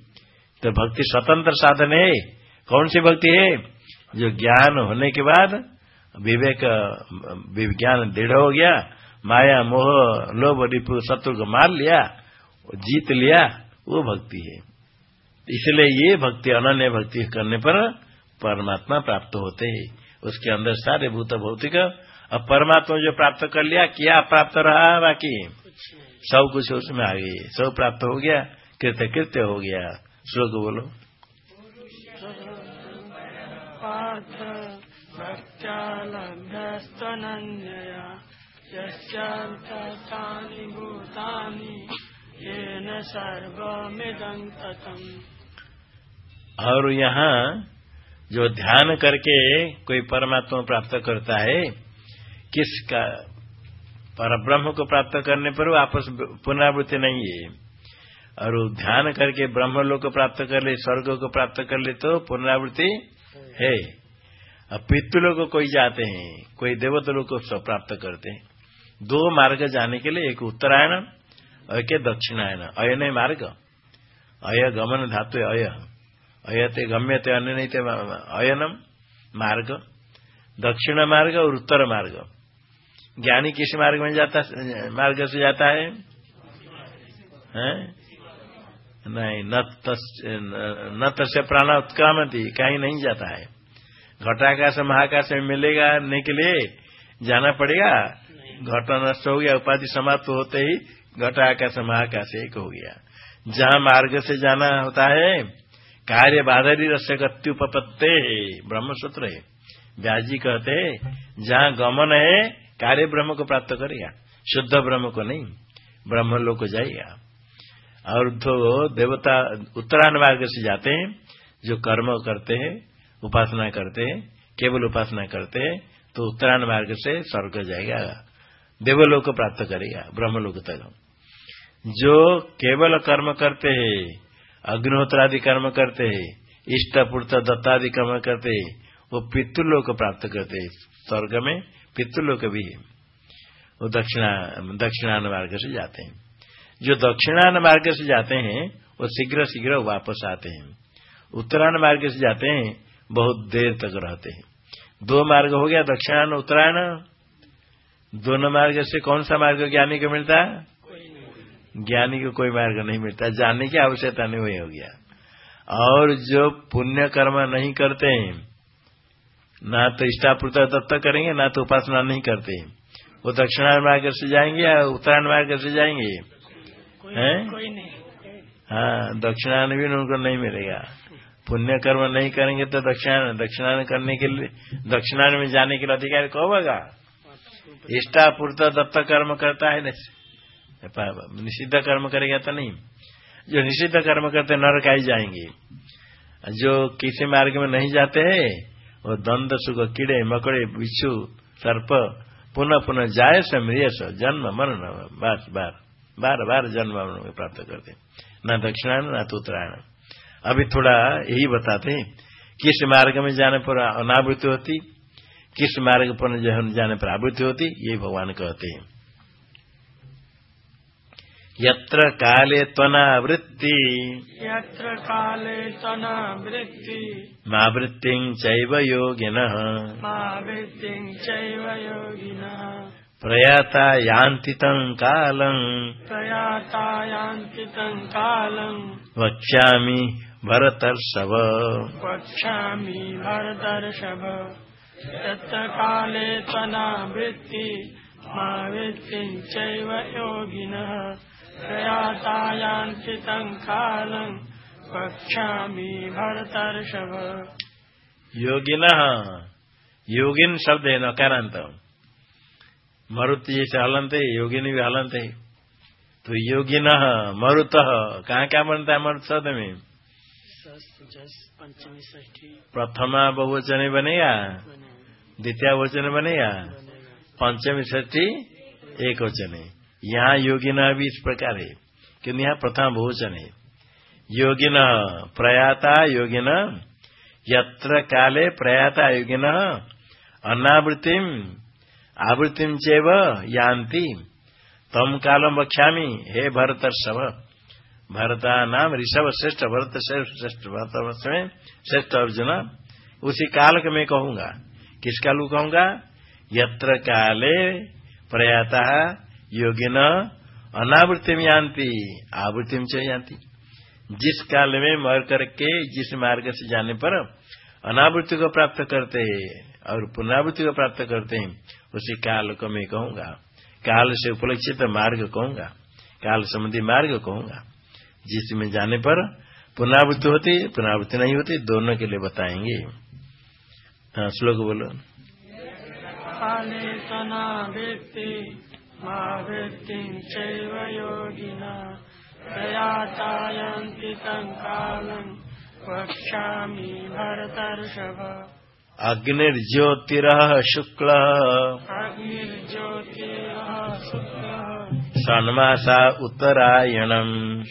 तो भक्ति स्वतंत्र साधन है। कौन सी भक्ति है? जो ज्ञान होने के बाद विवेक विज्ञान दृढ़ हो गया माया मोह लोभ रिपु शत्रु को मार लिया जीत लिया वो भक्ति है। इसलिए ये भक्ति अनन्य भक्ति करने पर परमात्मा प्राप्त होते हैं। उसके अंदर सारे भूत भौतिक अब परमात्मा जो प्राप्त कर लिया क्या प्राप्त रहा बाकी? सब कुछ उसमें आ गई। सब प्राप्त हो गया कृत्य कृत्य हो गया। श्लोक बोलो पार्थ भक्त्यालभ्यस्तनन्यया और यहाँ जो ध्यान करके कोई परमात्मा प्राप्त करता है, किसका? पर ब्रह्म को प्राप्त करने पर वो आपस पुनरावृत्ति नहीं है। और ध्यान करके ब्रह्म लोग को प्राप्त कर ले, स्वर्ग को प्राप्त कर ले तो पुनरावृत्ति है। अब पितृलों को कोई जाते हैं कोई देवता लोग को प्राप्त करते हैं। दो मार्ग जाने के लिए एक उत्तरायण और एक दक्षिणायन। अयन मार्ग अय गमन धातु अय। अयते गम्यते अन्य नहीं थे अयनम मार्ग। दक्षिण मार्ग और उत्तर मार्ग। ज्ञानी किस मार्ग में जाता मार्ग से जाता है, है? नहीं न न तस्य प्राण उत्क्रामती कहीं नहीं जाता है। घटाकाश महाकाश में मिलेगा नहीं के लिए जाना पड़ेगा? घट नष्ट हो गया उपाधि समाप्त होते ही घटाकाश महाकाश एक हो गया। जहाँ मार्ग से जाना होता है कार्य बाधरी रस्य गत्युपत्ते ब्रह्मसूत्र है। व्यास जी कहते जहाँ गमन है कार्य ब्रह्म को प्राप्त करेगा शुद्ध ब्रह्म को नहीं ब्रह्म लोग को जाएगा। और तो देवता उत्तरायण मार्ग से जाते हैं जो कर्म करते हैं उपासना करते, केवल उपासना करते तो उत्तरायण मार्ग से स्वर्ग जाएगा। देवलोक को प्राप्त करेगा, ब्रह्मलोक तक। जो केवल कर्म करते हैं अग्निहोत्र आदि कर्म करते हैं, इष्ट, पूर्त, दत्तादि कर्म करते हैं, वो पितृलोक प्राप्त करते हैं। स्वर्ग में पितृलोक भी है। वो दक्षिणा दक्षिणान मार्ग से जाते हैं। जो दक्षिणान मार्ग से जाते हैं, वो शीघ्र शीघ्र वापस आते हैं। उत्तरायण मार्ग से जाते हैं बहुत देर तक रहते हैं। दो मार्ग हो गया दक्षिणायन उत्तरायण। दोनों मार्ग से कौन सा मार्ग ज्ञानी को मिलता है? ज्ञानी को कोई मार्ग नहीं मिलता। जानने की आवश्यकता नहीं वही हो गया और जो पुण्य कर्म नहीं करते हैं ना तो इष्टापूर्त दत्त करेंगे ना तो उपासना नहीं करते वो दक्षिणायन मार्ग से जाएँगे या उत्तरायण मार्ग से जाएँगे? हैं? हाँ दक्षिणायन भी उनको नहीं मिलेगा। पुण्य कर्म नहीं करेंगे तो दक्षिणायन दक्षिणायन करने के लिए, दक्षिणायन में जाने के लिए अधिकारी कौन होगा? इष्टापूर्त दत्त कर्म करता है निषिद्ध कर्म करेगा तो नहीं। जो निषिद्ध कर्म करते नरक आई जाएँगे। जो किसी मार्ग में नहीं जाते हैं, वो द्वंद सुख, कीड़े, मकड़े, बिच्छू, सर्प, पुनः पुनः जाय से मृयस जन्म, मरण बार बार बार बार जन्म प्राप्त करते न दक्षिणायन, न तो उत्तरायण। अभी थोड़ा यही बताते हैं। किस मार्ग में जाने पर अनावृत्ति होती किस मार्ग पर जाने पर आवृत्ति होती ये भगवान कहते हैं। यत्र काले त्वनावृत्ति। यत्र काले त्वनावृत्ति। मावृत्ति चैव योगिनः। मावृत्तिं चैव योगिनः। प्रयाता यान्ति तं कालम् प्रयाता यान्ति तं कालम् वक्ष्यामि भरतर्षभ। वक्ष्यामि भरतर्षभ। यत्र काले त्वनावृत्ति मावृत्तिं चैव योगिनः। प्रयाता यान्ति तं भरतर्षभ। योगिन योगिन शब्द है नकारांत मरुत जैसे हलनते योगिनी भी हलनते तो योगिन मरुत कहाँ क्या बनता है मरुत शब्द में? प्रथमा बहुवचन बनेगा द्वितीय वचन बनेगा पंचमी, षष्ठी एक वचन है यहाँ योगिन भी इस प्रकार है क्योंकि यहाँ प्रथम बहुवचन। है योगिन प्रयाता, योगिन यत्र काले प्रयाता, योगिन अनावृत्तिम आवृत्तिम चेव यान्ति। तम कालम वक्ष्यामी, हे भरत सब भरता नाम ऋषभ श्रेष्ठ, भरत श्रेष्ठ भरत में श्रेष्ठ अर्जुन। उसी काल के मैं कहूँगा। किस काल कहूँगा? यत्र काले प्रयाता योगिन अनावृत्ति में यान्ति। आवृत्ति में यान्ति। जिस काल में मर करके, जिस मार्ग से जाने पर अनावृत्ति को प्राप्त करते हैं और पुनरावृत्ति को प्राप्त करते हैं, उसी काल को मैं कहूँगा। काल से उपलक्षित मार्ग कहूँगा। काल संबंधी मार्ग कहूँगा। जिसमें जाने पर पुनरावृत्ति होती पुनरावृत्ति नहीं होती दोनों के लिए बताएँगे। हाँ श्लोक बोलो। अग्निर्ज्योतिरः शुक्लः। अग्निर्ज्योतिरः शुक्लः। षण्मासा उत्तरायणम्।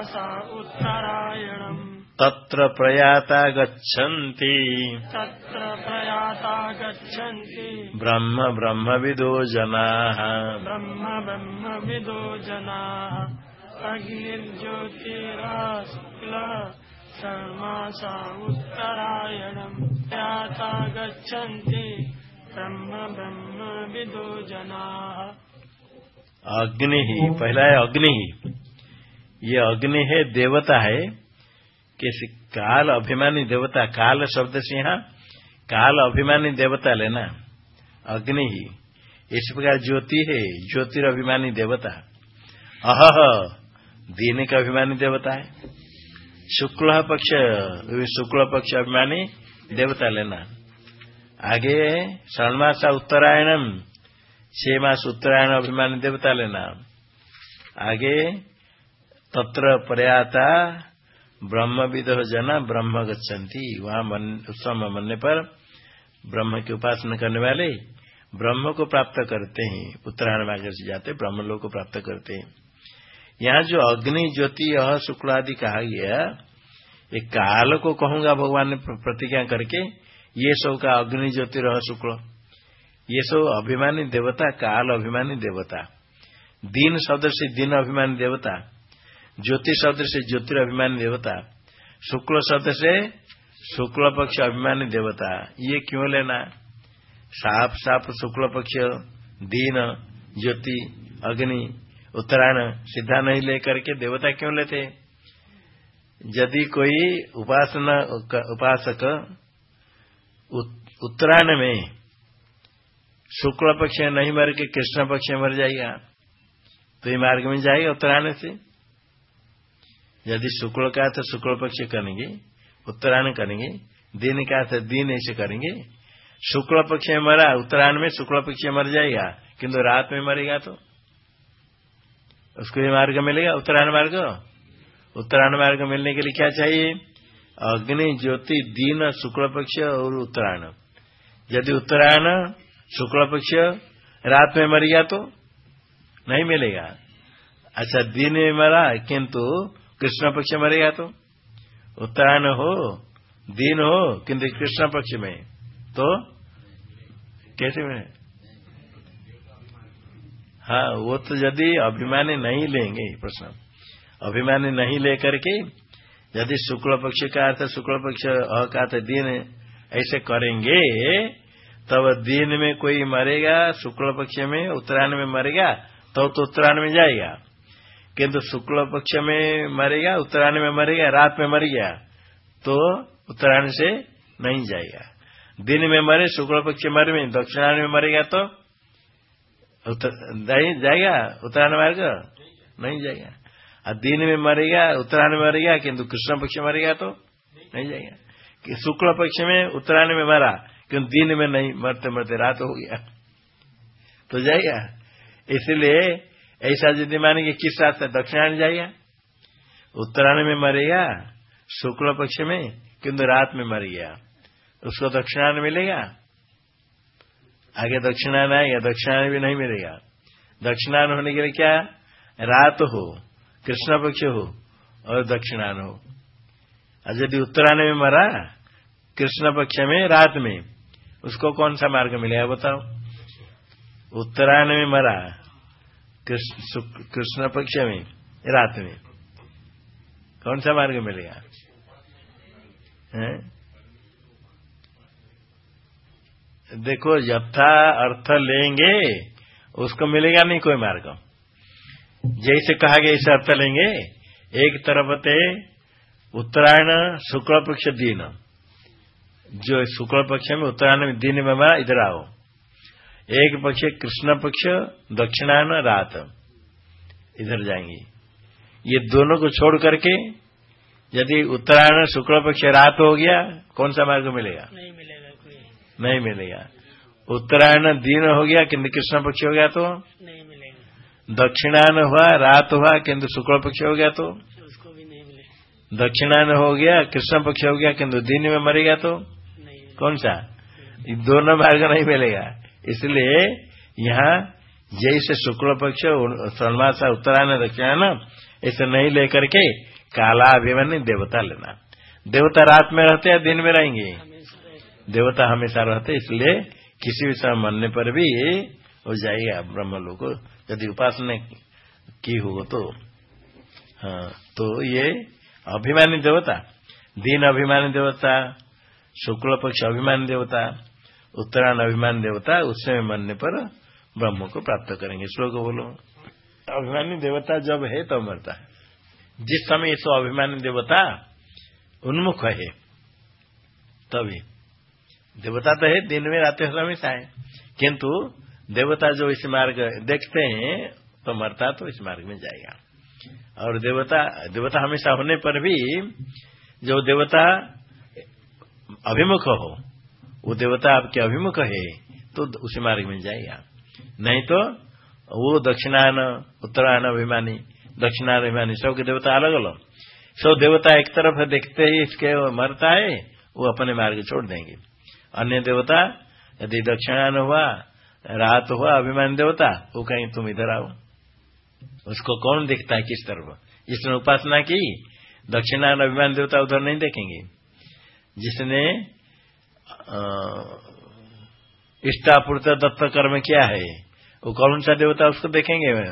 षण्मासा उत्तरायणम्। तत्र प्रयाता गच्छन्ति। तत्र प्रयाता गच्छन्ति। ब्रह्म ब्रह्मविदो जनाः। ब्रह्म ब्रह्मविदो जनाः। अग्निर्ज्योतिराशुक्लः षण्मासा उत्तरायणम्। याता गच्छन्ति। ब्रह्म ब्रह्म विदो जनाः। अग्नि पहला है अग्नि। ये अग्नि है, देवता है। किसी काल अभिमानी देवता, काल शब्द से यहाँ काल अभिमानी देवता लेना। अग्नि ही। इस प्रकार ज्योति है, ज्योतिर अभिमानी देवता। अह दीन का अभिमानी देवता है। शुक्ल पक्ष शुक्ल पक्ष अभिमानी देवता लेना। आगे, षणमासा उत्तरायणम, छह मास उत्तरायण अभिमानी देवता लेना। आगे तत्र प्रयाता ब्रह्म विद जना ब्रह्म गच्छन्ति। वहाँ समय मनने पर ब्रह्म की उपासना करने वाले ब्रह्म को प्राप्त करते हैं। उत्तरायण मार्ग से जाते ब्रह्म लोग को प्राप्त करते हैं। यहाँ जो अग्नि, ज्योति यह शुक्ल आदि कहा गया, ये काल को कहूँगा भगवान ने प्रतिज्ञा करके, ये सब का अग्नि, ज्योति रह शुक्ल। ये सब अभिमानी देवता, काल अभिमानी देवता। दीन शब्द से दिन अभिमानी देवता। ज्योति शब्द से ज्योतिर अभिमानी देवता। शुक्ल शब्द से शुक्ल पक्ष अभिमानी देवता। ये क्यों लेना? साफ़ साफ़ शुक्ल पक्ष, दीन, ज्योति, अग्नि, उत्तरायण सीधा नहीं लेकर के देवता क्यों लेते? यदि कोई उपासना उपासक उत्तरायण में शुक्ल पक्ष नहीं मर के कृष्ण पक्ष मर जाएगा तो ये मार्ग में जाएगा उत्तरायण से। यदि शुक्ल का तो शुक्ल पक्ष करेंगे, उत्तरायण करेंगे दिन का तो दिन ऐसे करेंगे शुक्ल पक्ष में मरा, उत्तरायण में शुक्ल पक्ष मर जाएगा, किंतु रात में मरेगा तो? उसको ये मार्ग मिलेगा, उत्तरायण मार्ग? उत्तरायण मार्ग मिलने के लिए क्या चाहिए? अग्नि, ज्योति, दीन शुक्ल पक्ष और उत्तरायण। यदि उत्तरायण शुक्ल पक्ष रात में मर गया तो? नहीं मिलेगा। अच्छा दिन में मरा, किंतु कृष्ण पक्ष मरेगा तो? उत्तरायण हो, दिन हो, किंतु कृष्ण पक्ष में। तो? कैसे में? हाँ वो तो यदि अभिमानी नहीं लेंगे, प्रश्न। अभिमानी नहीं लेकर के यदि शुक्ल पक्ष का अर्थ, शुक्ल पक्ष अ का अर्थ दिन ऐसे करेंगे, तब दिन में कोई मरेगा, शुक्ल पक्ष में, उत्तरायण में मरेगा तो तो उत्तरायण में जाएगा। किंतु शुक्ल पक्ष में मरेगा उत्तरायण में मरेगा रात में मर गया तो उत्तरायण से नहीं जाएगा। दिन में मरे, शुक्ल पक्ष मर में दक्षिणायन में मरेगा तो जाएगा, उत्तरायण मार्ग? नहीं जाएगा। और दिन में मरेगा उत्तरायण में मरेगा किंतु कृष्ण पक्ष मरेगा तो नहीं जाएगा। कि शुक्ल पक्ष में उत्तरायण में मरा, किंतु दिन में नहीं मरते मरते रात हो गया तो जाएगा। इसलिए ऐसा यदि मानेंगे किस रास्ते दक्षिणायन जाएगा उत्तरायण में मरेगा, शुक्ल पक्ष में, किंतु रात में मर गया उसको दक्षिणायन मिलेगा। आगे दक्षिणायन आएगा, दक्षिणायन भी नहीं मिलेगा। दक्षिणायन होने के लिए क्या? रात हो, कृष्ण पक्ष हो, और दक्षिणायन हो। और यदि उत्तरायण में मरा, कृष्ण पक्ष में, रात में, उसको कौन सा मार्ग मिलेगा बताओ? उत्तरायण में मरा कृष्ण पक्ष में रात में कौन सा मार्ग मिलेगा? है? देखो, यथा अर्थ लेंगे, उसको मिलेगा नहीं कोई मार्ग। जैसे कहा गया ऐसे अर्थ लेंगे। एक तरफ़ थे उत्तरायण, शुक्ल पक्ष, दिन। जो शुक्ल पक्ष में उत्तरायण में दिन में हमारा इधर आओ। एक पक्ष कृष्ण पक्ष दक्षिणायन रात। इधर जाएँगे। ये दोनों को छोड़ करके यदि उत्तरायण शुक्ल पक्ष रात हो गया कौन सा मार्ग मिलेगा? नहीं मिलेगा कोई। नहीं मिलेगा। उत्तरायण दिन हो गया किंतु कृष्ण पक्ष हो गया तो? नहीं मिलेगा। दक्षिणायन हुआ रात हुआ किंतु शुक्ल पक्ष हो गया तो? उसको भी नहीं मिलेगा दक्षिणायन हो गया कृष्ण पक्ष हो गया किंतु दिन में मरेगा तो? नहीं कौन सा? दोनों मार्ग नहीं मिलेगा। इसलिए यहाँ जैसे शुक्ल पक्ष सन्मासा उत्तरायण दक्षिणायन ऐसे नहीं लेकर के काला अभिमानी देवता लेना। देवता रात में रहते हैं दिन में रहेंगे? देवता हमेशा रहते, इसलिए किसी भी समय मरने पर भी हो जाएगा ब्रह्म लोग यदि उपासना की हो तो हाँ तो ये अभिमानी देवता, दिन अभिमानी देवता, शुक्ल पक्ष अभिमानी देवता उत्तरायण अभिमानी देवता उस समय मरने पर ब्रह्म को प्राप्त करेंगे। श्लोक बोलो। अभिमानी देवता जब है, तब मरता है। जिस समय सो अभिमानी देवता उन्मुख है, तभी। देवता तो है, दिन में, रात हमेशा है किंतु देवता जो इस मार्ग देखते हैं तो मरता तो इस मार्ग में जाएगा। और देवता देवता हमेशा होने पर भी जो देवता अभिमुख हो वो देवता आपके अभिमुख है तो उसी मार्ग में जाएगा नहीं तो वो दक्षिणायन उत्तरायण अभिमानी, दक्षिणायन अभिमानी, सबके देवता अलग अलग। सब देवता एक तरफ़ देखते ही इसके मरता है, वो अपने मार्ग छोड़ देंगे। अन्य देवता, यदि दक्षिणायन हुआ, रात हुआ, अभिमान देवता, वो कहीं, तुम इधर आओ। उसको कौन देखता है, किस तरफ़? जिसने उपासना की, दक्षिणायन अभिमान देवता उधर नहीं देखेंगे। जिसने इष्टापूर्त दत्त कर्म क्या है? वो कौन सा देवता उसको देखेंगे?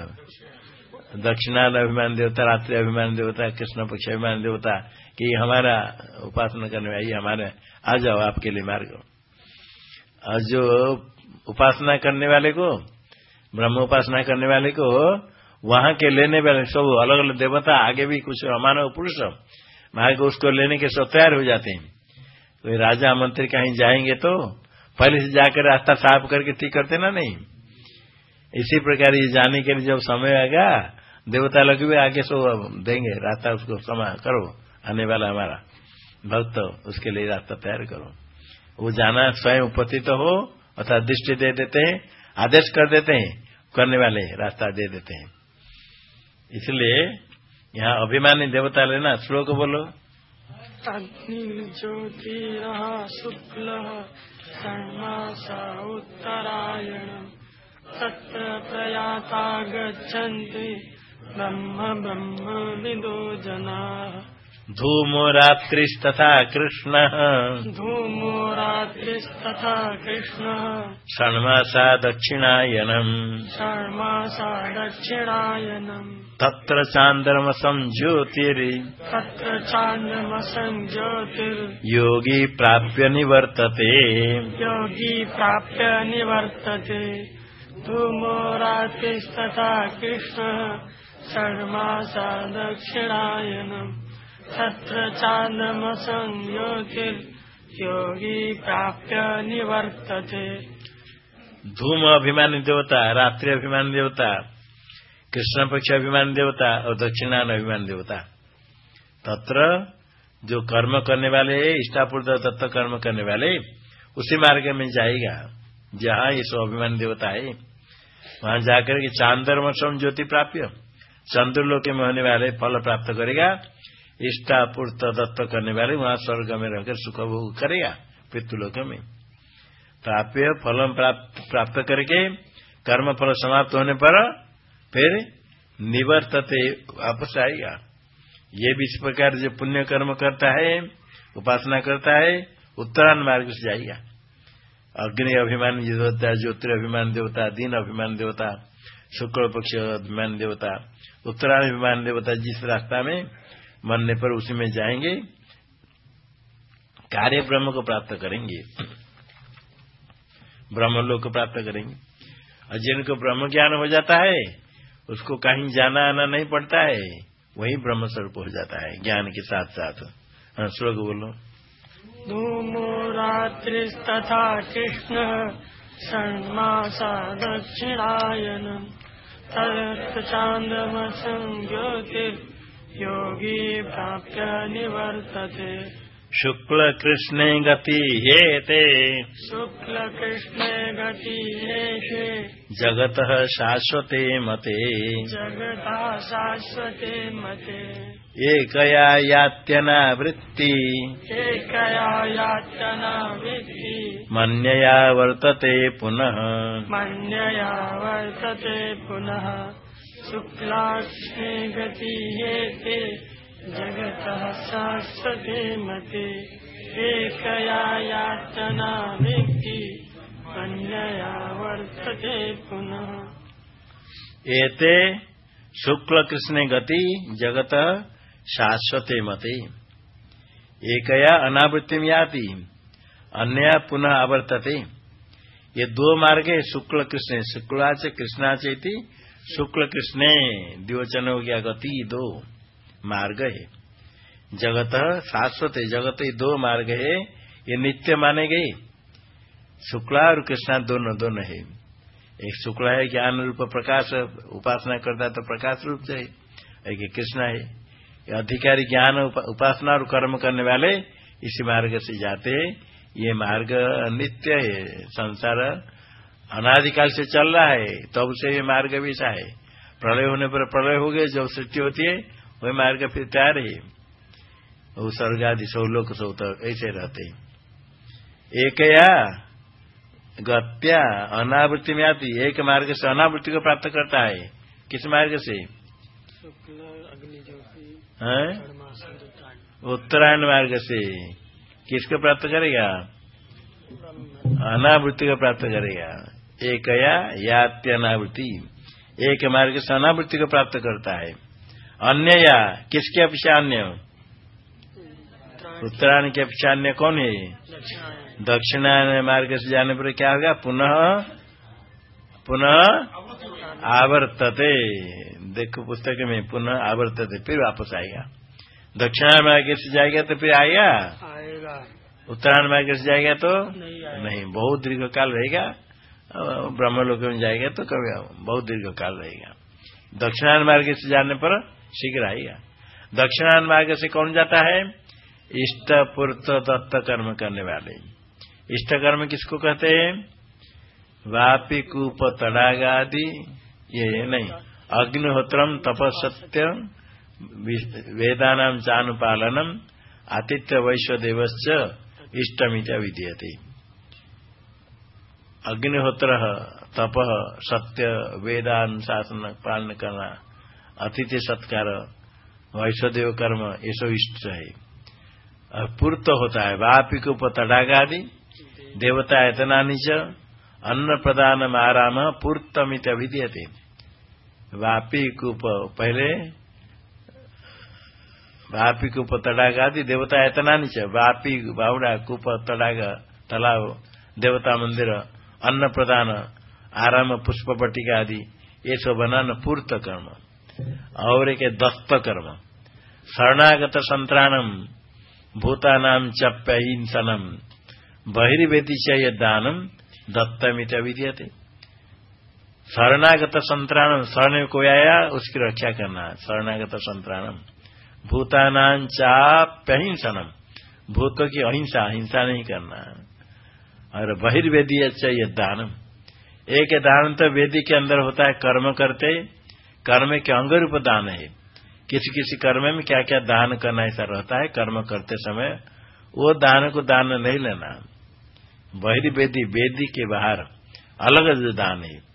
दक्षिणायन अभिमान देवता रात्रि अभिमान देवता, कृष्ण पक्ष अभिमान देवता, कि हमारा उपासना करने आइए हमारे, आ जाओ आपके लिए मार्ग। और जो उपासना करने वाले को, ब्रह्म उपासना करने वाले को, वहाँ के लेने वाले सब अलग अलग देवता, आगे भी कुछ मानव पुरुष, मार्ग उसको लेने के सब तैयार हो जाते हैं। कोई राजा मंत्री कहीं जाएँगे तो पहले से जाकर रास्ता साफ़ करके ठीक करते ना नहीं। इसी प्रकार ये जाने के लिए जब समय आएगा, देवता लोग भी आगे सो देंगे, रास्ता उसको समा करो, आने वाला हमारा। भक्त उसके लिए रास्ता तैयार करो। वो जाना स्वयं उपस्थित तो हो, अर्थात दृष्टि दे देते हैं, आदेश कर देते हैं, करने वाले रास्ता दे देते हैं। इसलिए यहाँ अभिमानी देवता लेना, श्लोक बोलो। अग्निर्ज्योतिरः शुक्लः षण्मासा उत्तरायणम् तत्र प्रयाता गच्छन्ति ब्रह्म ब्रह्म विदो जनाः। धूमो रात्रिस्तथा कृष्ण। धूमो रात्रिस्तथा कृष्णः। षण्मासा दक्षिणायनम्। षण्मासा दक्षिणायनम् तत्र चान्द्रमसं ज्योतिरि। तत्र चान्द्रमसं ज्योतिर्। योगी प्राप्य निवर्तते। योगी प्राप्य निवर्तते। धूमो रात्रिस्तथा कृष्णः षण्मासा दक्षिणायनम्। तत्र चान्द्रमसं ज्योतिर्योगी प्राप्य निवर्तते। धूम अभिमानी देवता रात्रि अभिमानी देवता कृष्ण पक्ष अभिमान देवता और दक्षिणान अभिमान देवता। तत्र जो कर्म करने वाले, इष्टापूर्त तत्व कर्म करने वाले, उसी मार्ग में जाएगा, जहाँ ये सब अभिमान देवता है। वहाँ जाकर के चांदर मौसम ज्योति प्राप्त चंद्रलोक में होने वाले फल प्राप्त करेगा, इष्टापूर्त दत्त करने वाले वहाँ स्वर्ग में रहकर सुख भोग करेगा, पितृलोक में। प्राप्य फल प्राप्त करके कर्म फल समाप्त होने पर फिर निवर्तते वापस आएगा ये भी इस प्रकार जो पुण्य कर्म करता है, उपासना करता है, उत्तरायण मार्ग से जाएगा। अग्नि अभिमान देवता ज्योतिर अभिमान देवता, दीन अभिमान देवता, शुक्ल पक्ष अभिमान देवता, उत्तरायण अभिमान देवता जिस रास्ता में मरने पर उसी में जाएँगे, कार्य ब्रह्म को प्राप्त करेंगे। ब्रह्म लोक को प्राप्त करेंगे। और जिनको ब्रह्म ज्ञान हो जाता है उसको कहीं जाना आना नहीं पड़ता है। वही ब्रह्म स्वरूप हो जाता है, ज्ञान के साथ साथ। हाँ श्लोक बोलो। धूमो रात्रि तथा कृष्ण षण्मासा दक्षिणायन तदर्थचान्दमसं योगी प्राप्य निवर्तते। शुक्ल कृष्णे गति हेते। शुक्ल कृष्णे गति हेषे जगत शाश्वते मते। जगता शाश्वते मते। एकया यात्यनावृत्ति एकया यातना विद्धि मन्यया वर्तते पुनः। मन्यया वर्तते पुनः। शुक्लाक्ष्णे गति हेते। जगतः शाश्वते मते एकया यातना विद्धि अन्यया वर्तते पुनः। एते शुक्ल कृष्ण गति जगत शाश्वते मते। एकया अनावृत्ति में आती अन्य पुनः आवर्तते। ये दो मार्ग है शुक्ल कृष्ण शुक्लाच, कृष्णाच शुक्ल कृष्ण द्विवचन हो गया गति दो। मार्ग है। जगत शाश्वत है। जगत ही दो मार्ग है। ये नित्य माने गए। शुक्ला और कृष्णा दोनों दोनों है। एक शुक्ला है ज्ञान रूप प्रकाश, उपासना करता तो प्रकाश रूप से एक कृष्णा है। अधिकारी ज्ञान उपासना और कर्म करने वाले इसी मार्ग से जाते हैं। ये मार्ग नित्य है। संसार अनादिकाल से चल रहा है। तब तो से ये मार्ग भी सा है। प्रलय होने पर प्रलय हो गए जब सृष्टि होती है वही मार्ग फिर तैयार है वो स्वर्ग आदि सौलोक सौत ऐसे रहते एक या गत्या अनावृत्ति में आती एक मार्ग से अनावृत्ति को प्राप्त करता है। किस मार्ग से? उत्तरायण मार्ग से। किसको प्राप्त करेगा? अनावृत्ति को प्राप्त करेगा। एक या यात्यनावृत्ति। एक मार्ग से अनावृत्ति को प्राप्त करता है। अन्य या किसके अपेक्षा अन्य उत्तरायण के अपेक्षा अन्य कौन है दक्षिणायन मार्ग से जाने पर क्या होगा? पुनः पुनः आवर्तते। देखो पुस्तक में पुनः आवर्तते फिर वापस आएगा। दक्षिणायन मार्ग से जाएगा तो फिर आएगा? उत्तरायण मार्ग से जाएगा तो नहीं, नहीं बहुत दीर्घ काल रहेगा। ब्रह्मलोक में जाएगा तो कभी बहुत दीर्घ काल रहेगा। दक्षिणायन मार्ग से जाने पर शीघ्र आएगा दक्षिणायन मार्ग से कौन जाता है? इष्ट पूर्त दत्त कर्म करने वाले। इष्ट कर्म किसको कहते हैं? वापी कूप तड़ाग आदि ये नहीं। अग्निहोत्रम तपसत्य वेदानाम चानुपालनम आतिथ्य वैश्वदेव इष्टमित विधीयते अग्निहोत्र, तप, सत्य वेदानुशासन पालन करना अतिथि सत्कार, वैश्वदेव कर्म, ये सब इष्ट है। पूर्त होता है। वापिक तड़ागादि, देवता इतना नीच, अन्न प्रदान आराम पूर्तमित अभिधीयते। वापी कूप पहले, वापी कूप तड़ाग आदि देवता इतना नीचे, वापी बावड़ा कूप तड़ाग तालाब देवता मंदिर, अन्न प्रदान, आराम, पुष्प पट्टिका आदि, ये सब बनाना पूर्त कर्म। और एक दत्त कर्म शरणागत संतराणम भूतानाम चप्यहिंसनम बहिर्वेदी च दानम दत्तमित विधीयते शरणागत संतराणम शरण कोई आया, उसकी रक्षा करना शरणागत संतराणम भूतानां चाप्यहिंसनम भूतों की अहिंसा हिंसा नहीं करना और बहिर्वेदी चाहिए दानम एक दान तो वेदी के अंदर होता है, कर्म करते कर्म के अंग रूप दान है। किसी किसी कर्म में क्या क्या दान करना ऐसा रहता है, कर्म करते समय वो दान को दान नहीं लेना। बहिर्वेदी वेदी के बाहर अलग जो दान है।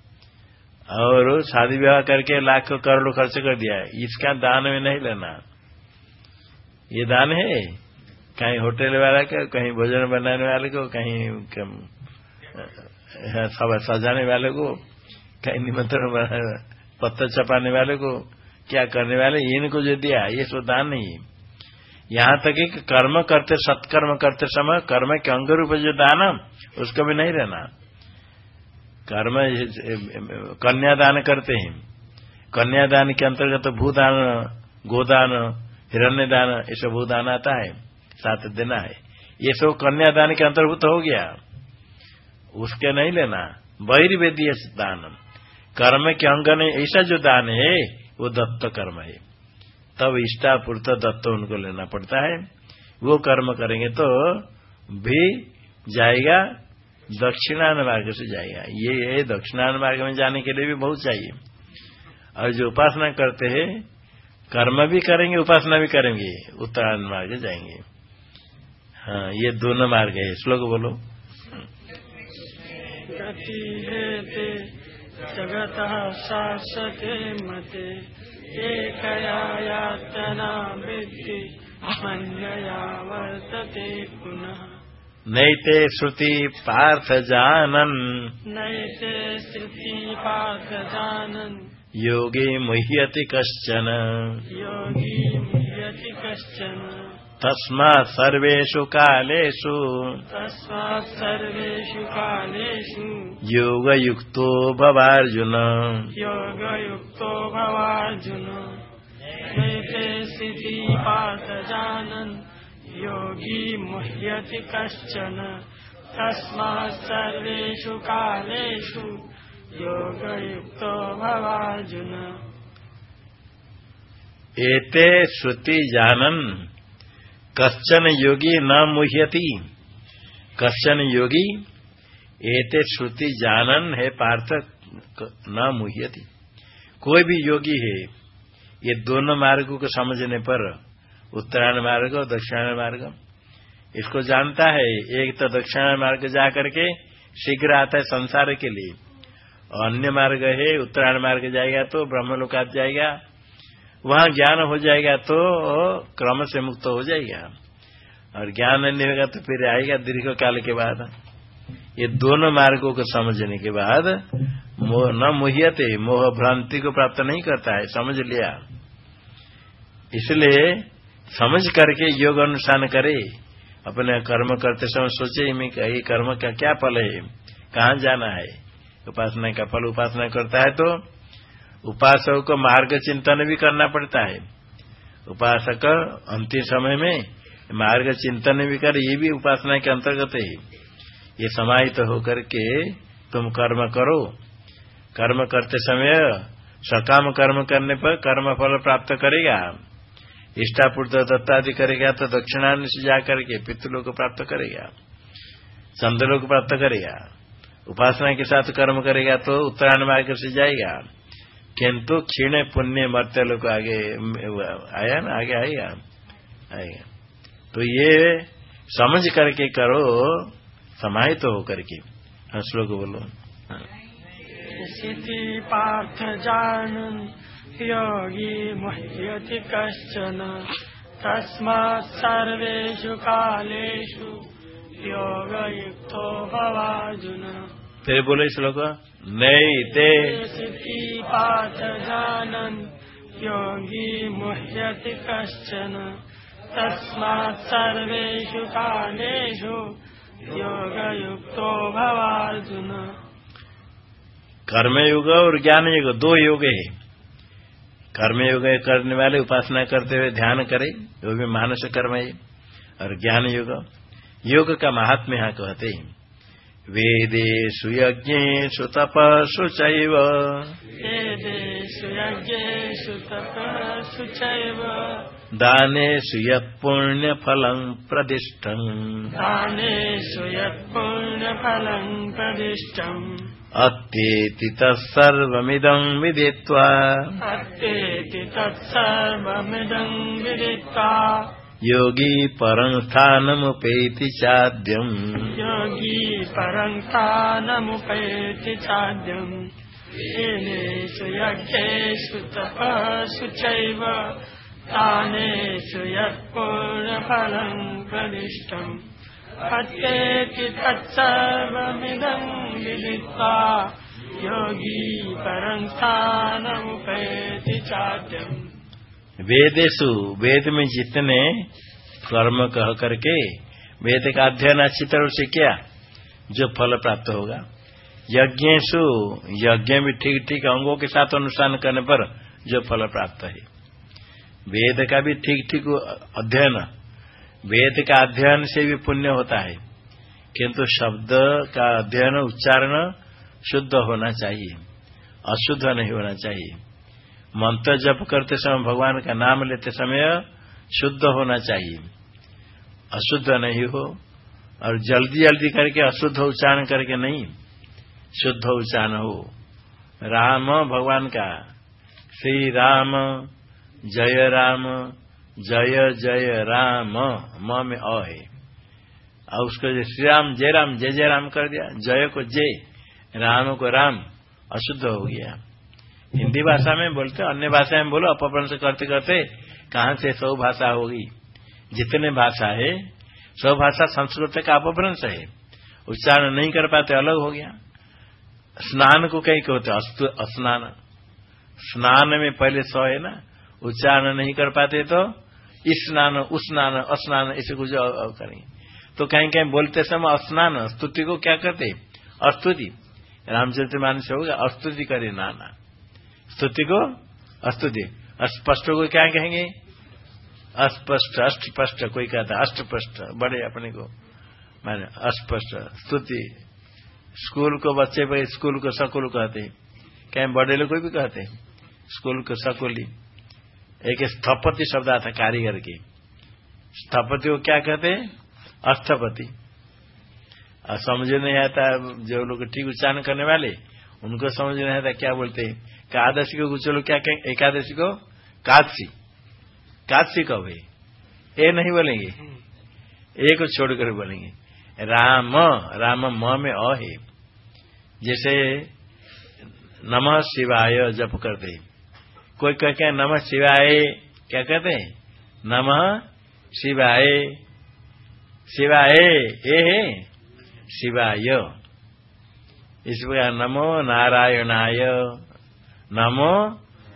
और शादी विवाह करके लाख करोड़ खर्च कर दिया है, इसका दान में नहीं लेना। ये दान है। कहीं होटल वाला को, कहीं भोजन बनाने वाले को, कहीं सजाने वाले को, कहीं निमंत्रण बनाने पत्थर चपाने वाले को क्या करने वाले? इनको जो दिया ये सब दान नहीं है। यहाँ तक कि कर्म करते, सत्कर्म करते समय कर्म के अंग रूप जो दान, उसको भी नहीं रहना। कर्म, कन्यादान करते हैं। कन्यादान के अंतर्गत तो भूदान, गोदान हिरण्य दान ये सब भूदान आता है। साथ देना है। ये सब कन्यादान के अंतर्भूत हो गया। उसके नहीं लेना। बहिर्वेदीय दान कर्म के अंग ने ऐसा जो दान है, वो दत्त कर्म है। तब इष्टापूर्त दत्त उनको लेना पड़ता है। वो कर्म करेंगे तो भी जाएगा, दक्षिणान मार्ग से जाएगा। ये है दक्षिणान मार्ग में जाने के लिए भी बहुत चाहिए। और जो उपासना करते हैं, कर्म भी करेंगे, उपासना भी करेंगे, उत्तरायण मार्ग जाएँगे। हाँ ये दोनों मार्ग है। श्लोक बोलो। जगत शाश्वते मते एकया यातना वृत्ति अन्यया वर्तते पुनः। नैते श्रुति पार्थ जानन। नैते श्रुति पार्थ जानन। योगी मुह्यति कश्चन। योगी मुह्यति कश्चन। तस्मात् सर्वेषु कालेषु। तस्मात् सर्वेषु कालेषु। योगयुक्तो भवार्जुन। योगयुक्तो भवार्जुन। नैते स्थिति पार्थ जानन्। योगी मुह्यति कश्चन। तस्मात् सर्वेषु कालेषु। योगयुक्तो भवार्जुन। एते श्रुति जानन। कश्चन योगी न मुह्यति। कश्चन योगी, एते श्रुति जानन है पार्थ न मुह्यति। कोई भी योगी है, ये दोनों मार्गों को समझने पर, उत्तरायण मार्ग और दक्षिणायन मार्ग, इसको जानता है, एक तो दक्षिणायन मार्ग जा करके शीघ्र आता है संसार के लिए। अन्य मार्ग है, उत्तरायण मार्ग जाएगा तो ब्रह्मलोकात जाएगा वहाँ ज्ञान हो जाएगा तो क्रम से मुक्त हो जाएगा। और ज्ञान नहीं होगा तो फिर आएगा दीर्घ काल के बाद। ये दोनों मार्गों को समझने के बाद मोह न मोहियते, मोह भ्रांति को प्राप्त नहीं करता है, समझ लिया। इसलिए समझ करके योग अनुष्ठान करे, अपने कर्म करते समय सोचे मैं ये कर्म का क्या फल है, कहाँ जाना है? उपासना का फल उपासना करता है तो उपासक को मार्ग चिंतन भी करना पड़ता है। उपासक अंतिम समय में मार्ग चिंतन भी कर, ये भी उपासना के अंतर्गत है। ये समाहित तो होकर के तुम कर्म करो। कर्म करते समय सकाम कर्म करने पर कर्म फल प्राप्त करेगा। इष्टापूर्त दत्तादि करेगा तो दक्षिणान से जाकर के पितृलोक को प्राप्त करेगा। चंद्रलोक प्राप्त करेगा। उपासना के साथ कर्म करेगा तो उत्तरायण मार्ग से जाएगा। किंतु क्षीण पुण्य मर्त्य लोग आगे आया ना आगे आएगा आएगा तो ये समझ करके करो समाहित तो हो करके। हाँ श्लोक बोलो। पार्थ जान योगी मुह्यति कश्चन। तस्मात् सर्वेषु कालेषु योगयुक्तो भवार्जुन। फिर बोले श्लोक नहीं ते पाठ जानन योगी मुह्यति कश्चन। तस्मात् सर्वेषु कालेषु योगयुक्तो भवार्जुन। कर्मयुग और ज्ञान युग दो योग है। कर्मयोग करने वाले उपासना करते हुए ध्यान करे वो भी मानस कर्म है और ज्ञान युग योग का महात्म्य यहाँ कहते हैं। वेदेषु यज्ञेषु तपसु चैव। वेदेषु यज्ञेषु तपसु चैव। दानेषु यत्पुण्यफलम् प्रदिष्टम्। दानेषु यत्पुण्यफलम् प्रदिष्टम्। अत्येति तत्सर्वमिदम् विदित्वा। अत्येति तत्सर्वमिदम् विदित्वा। योगी परम् स्थानमुपेति चाद्यम्। योगी परन्तानमुपैति चाद्यम्। येनेषु यज्ञेषु तपसु चैव तानेषु यत्पूर्णफलम् प्रदिष्टम्। अत्येति तत्सर्वमिदम् विदित्वा योगी परन्तानमुपैति चाद्यम् वेदेशु वेद में जितने कर्म कह करके, वेद का अध्ययन अच्छी तरह से किया, जो फल प्राप्त होगा। यज्ञेशु यज्ञ भी ठीक ठीक अंगों के साथ अनुष्ठान करने पर जो फल प्राप्त है। वेद का भी ठीक ठीक अध्ययन, वेद का अध्ययन से भी पुण्य होता है। किंतु शब्द का अध्ययन, उच्चारण शुद्ध होना चाहिए, अशुद्ध नहीं होना चाहिए। मंत्र जप करते समय, भगवान का नाम लेते समय शुद्ध होना चाहिए। अशुद्ध नहीं हो और जल्दी जल्दी करके अशुद्ध उच्चारण करके नहीं, शुद्ध उच्चारण हो। राम, भगवान का। श्री राम, जय राम, जय जय राम, म में अ है। और उसको श्री राम, जय राम, जय जय राम कर दिया, जय को जय, राम को राम, अशुद्ध हो गया। हिंदी भाषा में बोलते अन्य भाषा में बोलो, अपभ्रंश करते करते कहाँ से सौ भाषा होगी? जितने भाषा है, सौ भाषा संस्कृत का अपभ्रंश है। उच्चारण नहीं कर पाते, अलग हो गया। स्नान को कहीं कहते स्नान स्नान में पहले सौ है ना, उच्चारण नहीं कर पाते तो स्नान स्नान स्नान ऐसे कुछ करेंगे तो कहीं कहीं बोलते समय स्नान स्तुति को क्या करते अस्तुति। रामचरित्र मानस होगा अस्तुति करे नाना। स्तुति को अस्तुति। अस्पष्ट को क्या कहेंगे? अस्पष्ट अष्टपष्ट कोई कहता अष्टपष्ट बड़े अपने को। माने अस्पष्ट, स्तुति। स्कूल को बच्चे पर स्कूल को सकुल कहते हैं। क्या बड़े लोग भी कहते हैं? स्कूल को सकुली। एक स्थपति शब्द आता कारीगर की। स्थपति को क्या कहते हैं? अष्टपति समझ नहीं आता जो लोग ठीक उच्चारण करने वाले, उनको समझ नहीं आता क्या बोलते एकादशी को कुछ लोग क्या कहेंगे एकादशी को कादशी कादशी कब है ए नहीं बोलेंगे। ए को छोड़कर बोलेंगे। राम राम म में अ है जैसे नमः शिवाय जप करते कोई कह हैं नमः शिवाय, क्या कहते हैं? नमः शिवाय। शिवाय, ए है? शिवाय। इस प्रकार नमो नारायणाय। नमो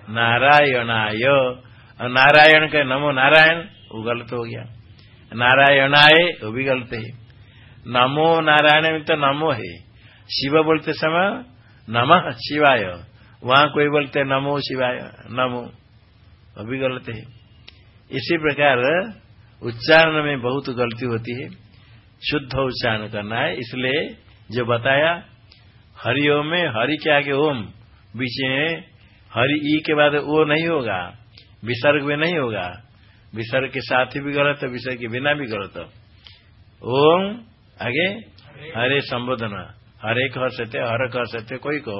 नारायणाय। और नारायण का नमो नारायण, वो गलत हो गया। नारायणाय, वो भी गलत है। नमो नारायण में तो नमो है। शिव बोलते समय नम शिवाय। वहाँ कोई बोलते नमो शिवाय, नमो। वो भी गलत है। इसी प्रकार उच्चारण में बहुत गलती होती है। शुद्ध उच्चारण करना है, इसलिए जो बताया, हरिओम में हरि के आगे ओम। बीच में हरि ई के बाद वो नहीं होगा विसर्ग में नहीं होगा। विसर्ग के साथ ही भी गलत है विसर्ग के बिना भी गलत ओम आगे? हरे। संबोधन। हरे कह सकते हर कह सकते कोई को।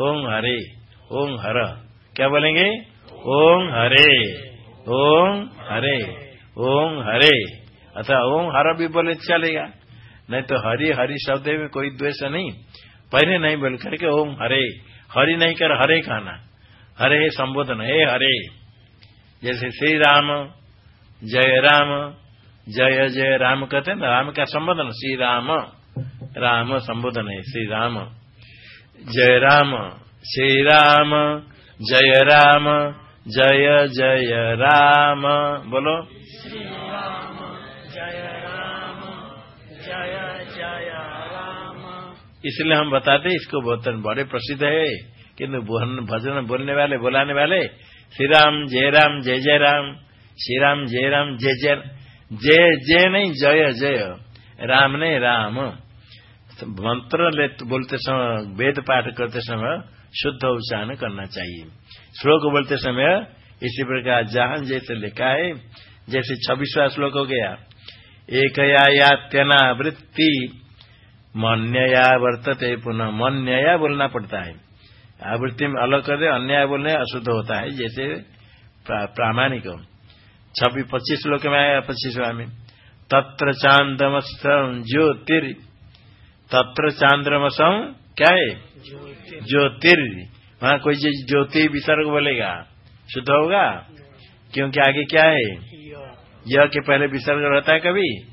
ओम हरे ओम हर। क्या बोलेंगे? ओम हरे ओम हरे ओम हरे। अथवा ओम हर भी बोले चलेगा। नहीं तो हरि हरि शब्द में कोई द्वेष नहीं। पहले नहीं बोल करके ओम हरे। हरि नहीं कर, हरे कहना हरे संबोधन, हे हरे। जैसे श्री राम जय राम, जय जय राम कहते हैं राम का संबोधन श्री राम राम संबोधन है श्री राम जय राम श्री राम जय राम, जय जय राम। बोलो। जय राम, जय जय राम। इसलिए हम बताते इसको बहुत बड़े प्रसिद्ध है। किन्तु भजन बोलने वाले, बुलाने वाले श्री राम जय राम जय जय राम श्री राम जय राम जय जय जय जय नहीं, जय जय। राम नहीं, राम। मंत्र बोलते समय, वेद पाठ करते समय शुद्ध उच्चारण करना चाहिए। श्लोक बोलते समय इसी प्रकार जहाँ जैसे लिखा है, जैसे छब्बीसवा श्लोक हो गया। एक यात्यना वृत्ति मन्यया वर्तते पुनः। मन्यया बोलना पड़ता है। आवृत्ति में अलग कर दे अन्याय बोलने अशुद्ध होता है जैसे प्रामाणिक। छब्बीस पच्चीस श्लोक में आया पच्चीसवा में। तत्र चांदमसम ज्योतिर। तत्र चांद्रमसम क्या है? ज्योतिर। वहाँ कोई चीज़ ज्योति विसर्ग बोलेगा। शुद्ध होगा? क्योंकि आगे क्या है? यह। के पहले विसर्ग रहता है कभी?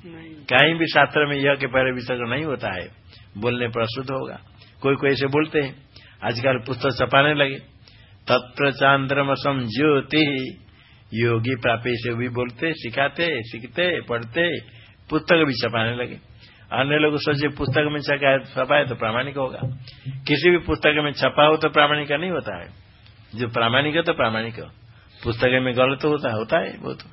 कहीं भी शास्त्र में यह के पहले विसर्ग नहीं होता है। बोलने पर अशुद्ध होगा। कोई कोई ऐसे बोलते हैं। आजकल पुस्तक छपाने लगे। तत्र चांद्रमसम ज्योति। योगी प्रापे से भी बोलते, सिखाते, सीखते, पढ़ते। पुस्तक भी छपाने लगे। अन्य लोग सोचे पुस्तक में छपाए तो प्रामाणिक होगा। किसी भी पुस्तक में छपा हो तो प्रामाणिक नहीं होता है। जो प्रामाणिक है तो प्रामाणिक। पुस्तक में गलत होता होता है वो तो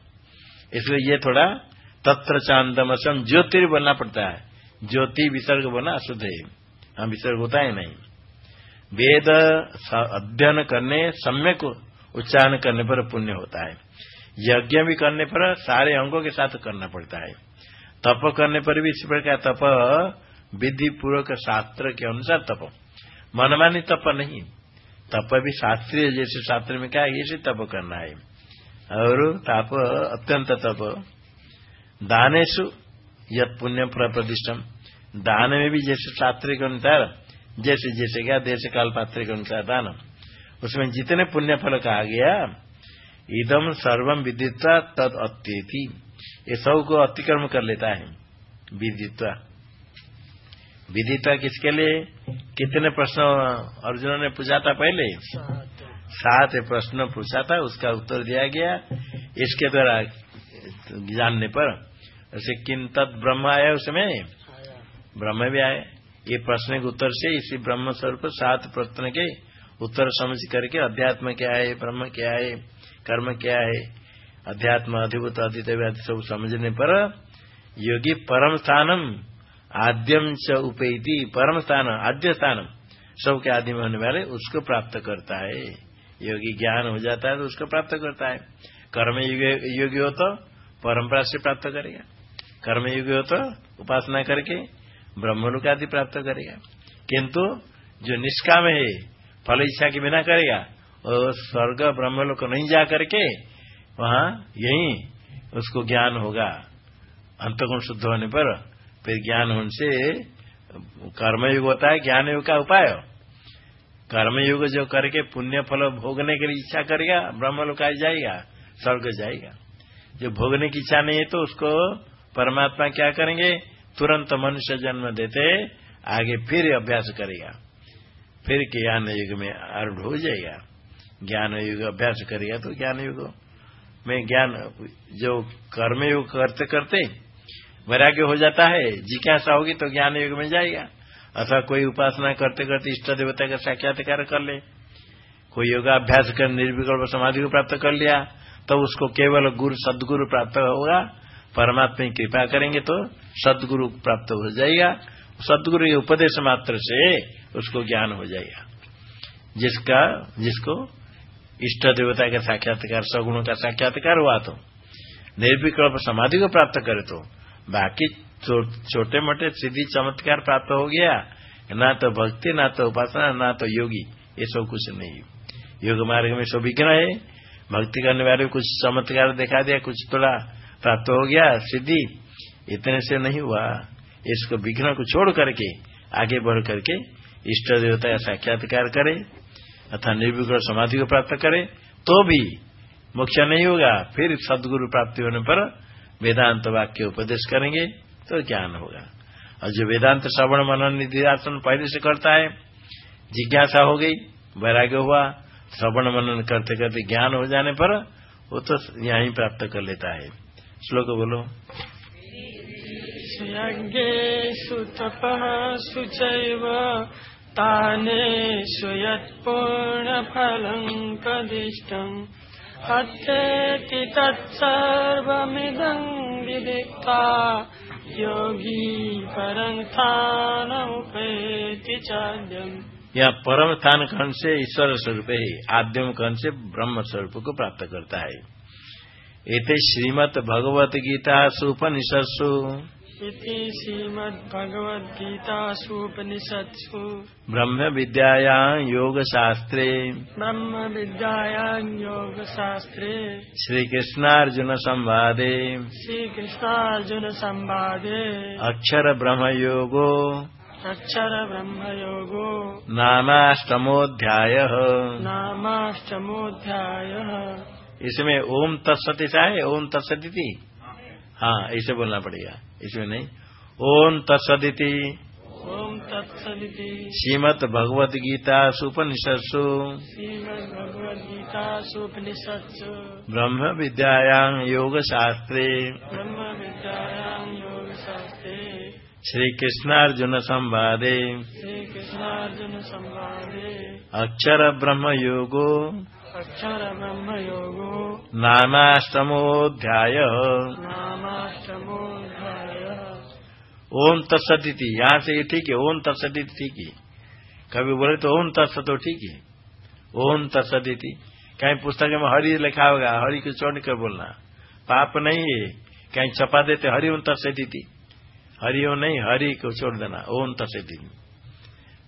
इसलिए ये थोड़ा तत्र चांदमसम ज्योतिर बनना पड़ता है। ज्योति विसर्ग बना अशुद्ध है। हम विसर्ग होता है नहीं। वेद अध्ययन करने, सम्यक उच्चारण करने पर पुण्य होता है। यज्ञ भी करने पर सारे अंगों के साथ करना पड़ता है। तप करने पर भी इसी प्रकार तप, विधि पूर्वक शास्त्र के अनुसार तप। मनमानी तप नहीं। तप भी शास्त्रीय, जैसे शास्त्र में क्या है तप करना है। और ताप अत्यंत तप। दानेशु यद पुण्य प्रतिष्ठम दान में भी जैसे शास्त्री के अनुसार जैसे जैसे क्या देश काल पात्र के अनुसार दान उसमें जितने पुण्य फल कहा गया, इदम सर्वम विदित्वा तद अत्येति। ये सबको अतिक्रम कर लेता है, विदित्वा। विदित्वा किसके लिए? कितने प्रश्न अर्जुन ने पूछा था पहले? सात प्रश्न पूछा था, उसका उत्तर दिया गया। इसके द्वारा जानने पर ऐसे किन तत् ब्रह्म आया उसमें ब्रह्म भी आए। ये प्रश्न के उत्तर से इसी ब्रह्म स्वरूप सात प्रश्न के उत्तर समझ करके अध्यात्म क्या है, ब्रह्म क्या है, कर्म क्या है, अध्यात्म, अधिभूत आदि सब समझने पर योगी परम स्थानम, आद्यम च उपेती, परम स्थान, आद्य स्थानम, सबके आदि में होने वाले उसको प्राप्त करता है। योगी ज्ञान हो जाता है तो उसको प्राप्त करता है। कर्म योगी हो तो परंपरा से प्राप्त करेगा। कर्म योगी हो तो उपासना करके ब्रह्मलोक आदि प्राप्त करेगा। किंतु जो निष्काम है, फल इच्छा के बिना करेगा और स्वर्ग ब्रह्मलोक नहीं जा करके वहाँ यही उसको ज्ञान होगा। अंतगुण शुद्ध होने पर फिर ज्ञान होने से कर्मयुग होता है ज्ञान युग का उपाय। कर्मयुग जो करके पुण्य फल भोगने के लिए इच्छा करेगा ब्रह्म लोक जाएगा, स्वर्ग जाएगा। जो भोगने की इच्छा नहीं है तो उसको परमात्मा क्या करेंगे? तुरंत मनुष्य जन्म देते, आगे फिर अभ्यास करेगा। फिर ज्ञान युग में आरूढ़ हो जाएगा। ज्ञान युग अभ्यास करेगा तो ज्ञान युग में ज्ञान, जो कर्मयुग करते करते वैराग्य हो जाता है, जिज्ञासा होगी तो ज्ञान युग में जाएगा। अथवा कोई उपासना करते करते इष्ट देवता का साक्षात्कार कर ले। कोई योगाभ्यास कर निर्विकल्प समाधि को प्राप्त कर लिया तो उसको केवल गुरु, सदगुरु प्राप्त होगा। परमात्मा की कृपा करेंगे तो सदगुरु प्राप्त हो जाएगा। सदगुरु के उपदेश मात्र से उसको ज्ञान हो जाएगा। जिसका, जिसको इष्ट देवता का साक्षात्कार, सगुणों का साक्षात्कार हुआ तो निर्विकल्प समाधि को प्राप्त करे तो बाकी छोटे मोटे सिद्धि चमत्कार प्राप्त हो गया। ना तो भक्ति, ना तो उपासना, ना तो योगी, ये सब कुछ नहीं। योग मार्ग में सब विघ्न है। भक्ति करने वाले कुछ चमत्कार दिखा दिया, कुछ थोड़ा प्राप्त हो गया सिद्धि। इतने से नहीं हुआ। इसको विघ्न को छोड़ करके, आगे बढ़ करके इष्ट देवता का साक्षात्कार करे अथवा निर्विघ्न समाधि को प्राप्त करे तो भी मोक्ष नहीं होगा। फिर सदगुरु प्राप्ति होने पर वेदांत वाक्य उपदेश करेंगे तो ज्ञान होगा। और जो वेदांत श्रवण मनन निधिदासन पहले से करता है, जिज्ञासा हो गई, वैराग्य हुआ, श्रवण मनन करते करते ज्ञान हो जाने पर, वो तो यहीं प्राप्त कर लेता है। श्लोक बोलो। सुतप सुचैव ताने सुयत्पूर्णफलम् कदिष्टम् अत्येति तत्सर्वमिदम् विदिक्ता योगी परं स्थानमुपेति चाद्यम् यह परम स्थान खंड से? ईश्वर स्वरूप है आद्यम खंड से? ब्रह्म स्वरूप को प्राप्त करता है। इति श्रीमद भगवत गीता सुपनिषत्सु इति श्रीमद्भगवद्गीतासूपनिषत्सु। ब्रह्म विद्याया योग शास्त्रे ब्रह्म विद्यायां योगशास्त्रे। श्री कृष्णार्जुन संवादे श्रीकृष्णार्जुन संवादे अक्षर ब्रह्म योगो अक्षर ब्रह्म योगो नामाष्टमोध्याय नामाष्टमोऽध्यायः। इसमें ओम तत्सती है ओम तत्सदिति हाँ ऐसे बोलना पड़ेगा इसमें नहीं। ओम तत्सदिति ओम तत्सदिति श्रीमद भगवद गीता सुपनिषत्सु। श्रीमद्भगवद्गीतासूपनिषत्सु ब्रह्म विद्यायां योग शास्त्रे ब्रह्म विद्यायां योगशास्त्रे। श्री कृष्णार्जुन संवादे। श्री कृष्णार्जुन संवादे। अक्षर ब्रह्म योगो। नामाष्टमोध्याय नामाष्टमोऽध्यायः। ओम तत्सदिति यहाँ से ये ठीक है ओम तत्सदिति ठीक है। कभी बोले तो ओम तत्सत तो ठीक है। ओम तत्सदिति कहीं पुस्तक में हरि लिखा होगा हरि को छोड़ कर बोलना। पाप नहीं है कहीं छपा देते हरि ओम तत्सदिति हरि ओम नहीं हरि को छोड़ देना ओम तत्सदिति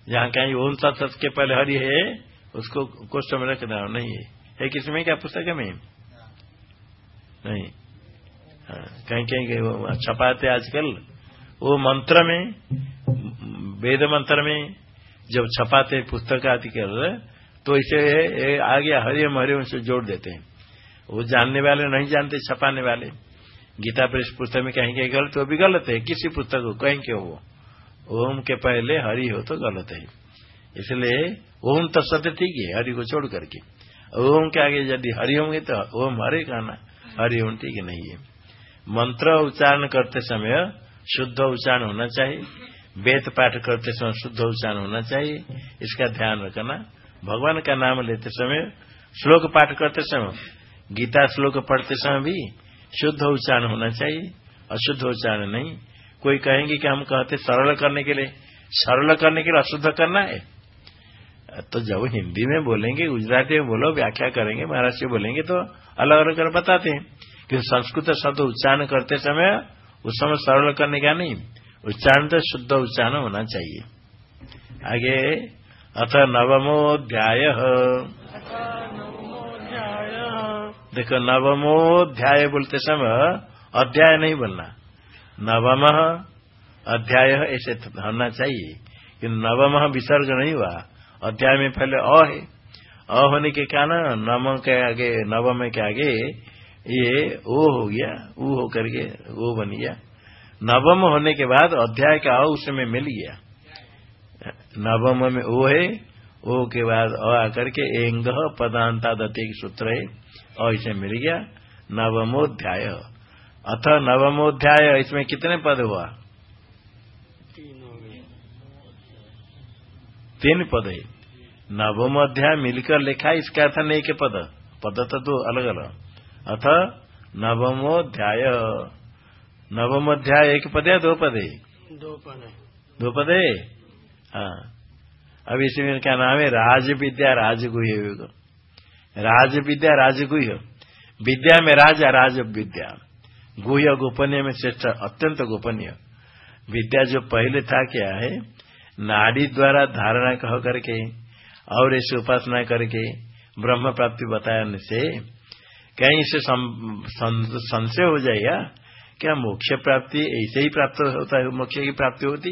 जहाँ कहीं ओम तत्सत के पहले हरि है उसको क्वेश्चन में रख नहीं है। किसमें क्या पुस्तक में नहीं। हाँ, कहीं कहीं वो छपाते आजकल। वो मंत्र में वेद मंत्र में जब छपाते पुस्तक आदि कर तो इसे आ गया हरियम हरियम से जोड़ देते हैं। वो जानने वाले नहीं जानते छपाने वाले। गीता प्रेस पुस्तक में कहीं कहीं गलत वो भी गलत है। किसी पुस्तक को कहीं क्यों हो ओम के पहले हरि हो तो गलत है। इसलिए ओम तो सत्य ठीक है, हरि को छोड़ करके। ओम के आगे यदि हरि होंगे तो ओम हरे कहना हरि ओम ठीक नहीं है। मंत्र उच्चारण करते समय शुद्ध उच्चारण होना चाहिए। वेद पाठ करते समय शुद्ध उच्चारण होना चाहिए। इसका ध्यान रखना। भगवान का नाम लेते समय, श्लोक पाठ करते समय, गीता श्लोक पढ़ते समय भी शुद्ध उच्चारण होना चाहिए। अशुद्ध उच्चारण नहीं। कोई कहेंगे कि हम कहते सरल करने के लिए। सरल करने के लिए अशुद्ध करना है। तो जब हिंदी में बोलेंगे, गुजराती में बोलो, व्याख्या करेंगे, महाराष्ट्र बोलेंगे तो अलग अलग कर बताते हैं। कि संस्कृत शब्द उच्चारण करते समय उस समय सरल करने का नहीं, उच्चारण तो शुद्ध उच्चारण होना चाहिए। आगे, अथ नवमोध्याय। देखो, नवमोध्याय बोलते समय अध्याय नहीं बोलना। नवम अध्याय ऐसे होना चाहिए कि नवम विसर्ग नहीं हुआ। अध्याय में पहले अ है। अ होने के कारण नम के आगे, नवम के आगे ये ओ हो गया, ऊ हो करके ओ बन गया। नवम होने के बाद अध्याय का अ उसमें मिल गया। नवम में ओ है, ओ के बाद अ आकर के एंग पदांता दते सूत्र है, अ इसे मिल गया। नवमोध्याय। अथ नवमोध्याय, इसमें कितने पद हुआ तीन हो गए तीन पद है। नवम अध्याय मिलकर लिखा है, इसका अर्थ नहीं के पद। पद तो दो अलग अलग अथ नवमोध्याय। नवम अध्याय एक पद है दो पद है? दो पद है। दो पद है? हाँ। अब इसमें क्या नाम है? राज विद्या राजगुह राज विद्या राजगुह विद्या में राजा राज विद्या गुह्य गोपनीय में श्रेष्ठ अत्यंत गोपनीय। विद्या जो पहले था क्या है? नाड़ी द्वारा धारणा कह करके और ऐसे उपासना करके ब्रह्म प्राप्ति बताने से कहीं से सं- सं- संशय हो जाएगा। क्या मोक्ष प्राप्ति ऐसे ही प्राप्त होता है? मोक्ष की प्राप्ति होती?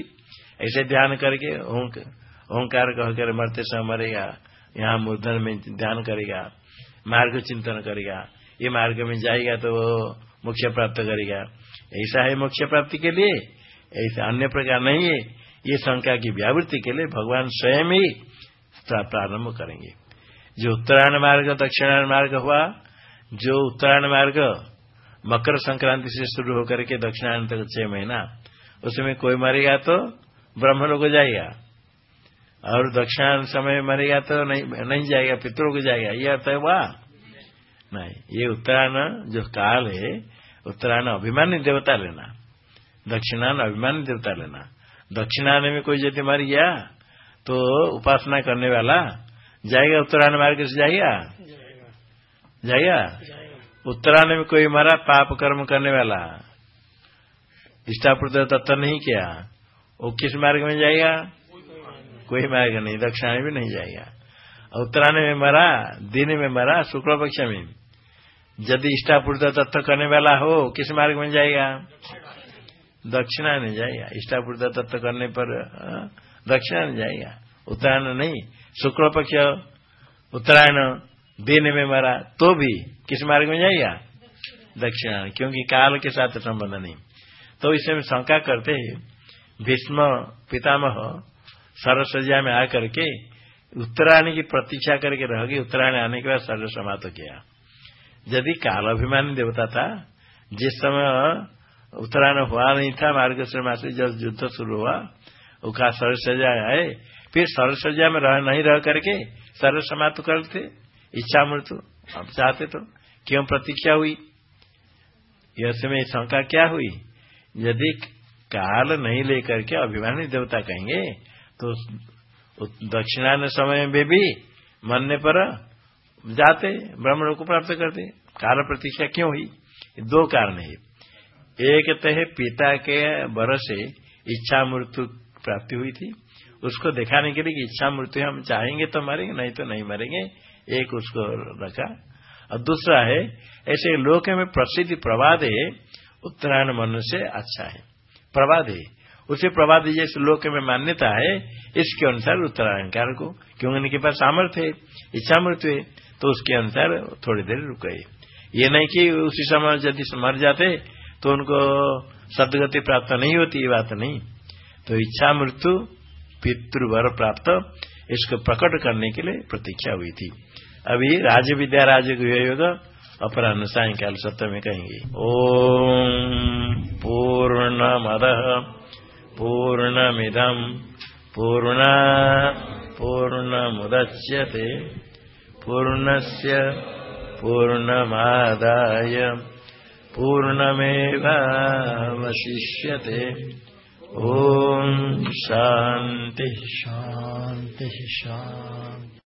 ऐसे ध्यान करके ओंकार कह कर मरते समय मरेगा। यहाँ मूर्धन में ध्यान करेगा। मार्ग चिंतन करेगा। ये मार्ग में जाएगा तो मोक्ष प्राप्त करेगा। ऐसा है मोक्ष प्राप्ति के लिए। ऐसा अन्य प्रकार नहीं है। ये शंका की व्यावृत्ति के लिए भगवान स्वयं ही प्रारंभ करेंगे। जो उत्तरायण मार्ग दक्षिणायन मार्ग हुआ, जो उत्तरायण मार्ग मकर संक्रांति से शुरू होकर के दक्षिणायन तक छह महीना, उसमें कोई मरेगा तो ब्रह्म लोग जाएगा। और दक्षिणायन समय मरेगा तो नहीं नहीं जाएगा, पितरों को जाएगा। ये अर्थ है वाह नहीं, ये उत्तरायण जो काल है, उत्तरायण अभिमानी देवता लेना दक्षिणायन अभिमानी देवता लेना। दक्षिणायन में कोई यदि मर गया तो उपासना करने वाला जाएगा उत्तरायण मार्ग से जाएगा? जाएगा। उत्तरायण में कोई मरा पाप कर्म करने वाला? इष्टापूर्त तत्व नहीं किया। वो किस मार्ग में जाएगा? कोई मार्ग नहीं, दक्षिणायन भी नहीं जाएगा। उत्तरायण में मरा, दिन में मरा, शुक्ल पक्ष में। यदि इष्टापूर्त तत्व करने वाला हो, किस मार्ग में जाएगा? दक्षिणा नहीं जाएगा। इष्टापूर्त तत्व करने पर दक्षिणा नहीं जाएगा। उत्तरायण नहीं, शुक्ल पक्ष उत्तरायण दिन में मरा तो भी किस मार्ग में जाएगा? दक्षिणायन क्योंकि काल के साथ संबंध नहीं। तो इसमें शंका करते हैं। भीष्म पितामह सरसज्जा में आकर के उत्तरायण की प्रतीक्षा करके रह गई उत्तरायण आने के बाद सर्व समाप्त किया। यदि काल अभिमानी देवता था, जिस समय उत्तरायण हुआ नहीं था मार्गश्र मास में जब युद्ध शुरू हुआ उसका सरसज्जा आए। फिर सरसज्जा में रह, नहीं रह करके सर्व समाप्त करते इच्छा मृत्यु। अब चाहते तो क्यों प्रतीक्षा हुई? इसमें शंका क्या हुई? यदि काल नहीं लेकर के अभिमानी देवता कहेंगे तो दक्षिणायन समय में भी मरने पर जाते, ब्रह्म को प्राप्त करते। काल प्रतीक्षा क्यों हुई? दो कारण है। एक तो है पिता के बर से इच्छा मृत्यु प्राप्ति हुई थी। उसको दिखाने के लिए इच्छा मृत्यु हम चाहेंगे तो मरेंगे, नहीं तो नहीं मरेंगे। एक उसको रखा और दूसरा है, ऐसे लोक में प्रसिद्ध प्रवाद है, उत्तरायण मनुष्य अच्छा है। प्रवाद है। उसे प्रवाद जैसे लोक में मान्यता है, इसके अनुसार उत्तरायण कार को। क्योंकि उनके पास सामर्थ्य है। इच्छा मृत्यु है तो उसके अनुसार थोड़ी देर रुके। ये नहीं कि उसी समय यदि मर जाते तो उनको सदगति प्राप्त नहीं होती, ये बात नहीं। तो इच्छा मृत्यु, पितृवर प्राप्त, इसको प्रकट करने के लिए प्रतीक्षा हुई थी। अभी राज विद्या, राज योग अपराह सायकाल सत्य में कहेंगे। ओम पूर्ण मद पूर्णमिदम पूर्णा पूर्ण मुदच्यते पूर्णस्य पूर्णमादाय। पूर्णमेवावशिष्यते। ॐ शान्तिः। शांति शांति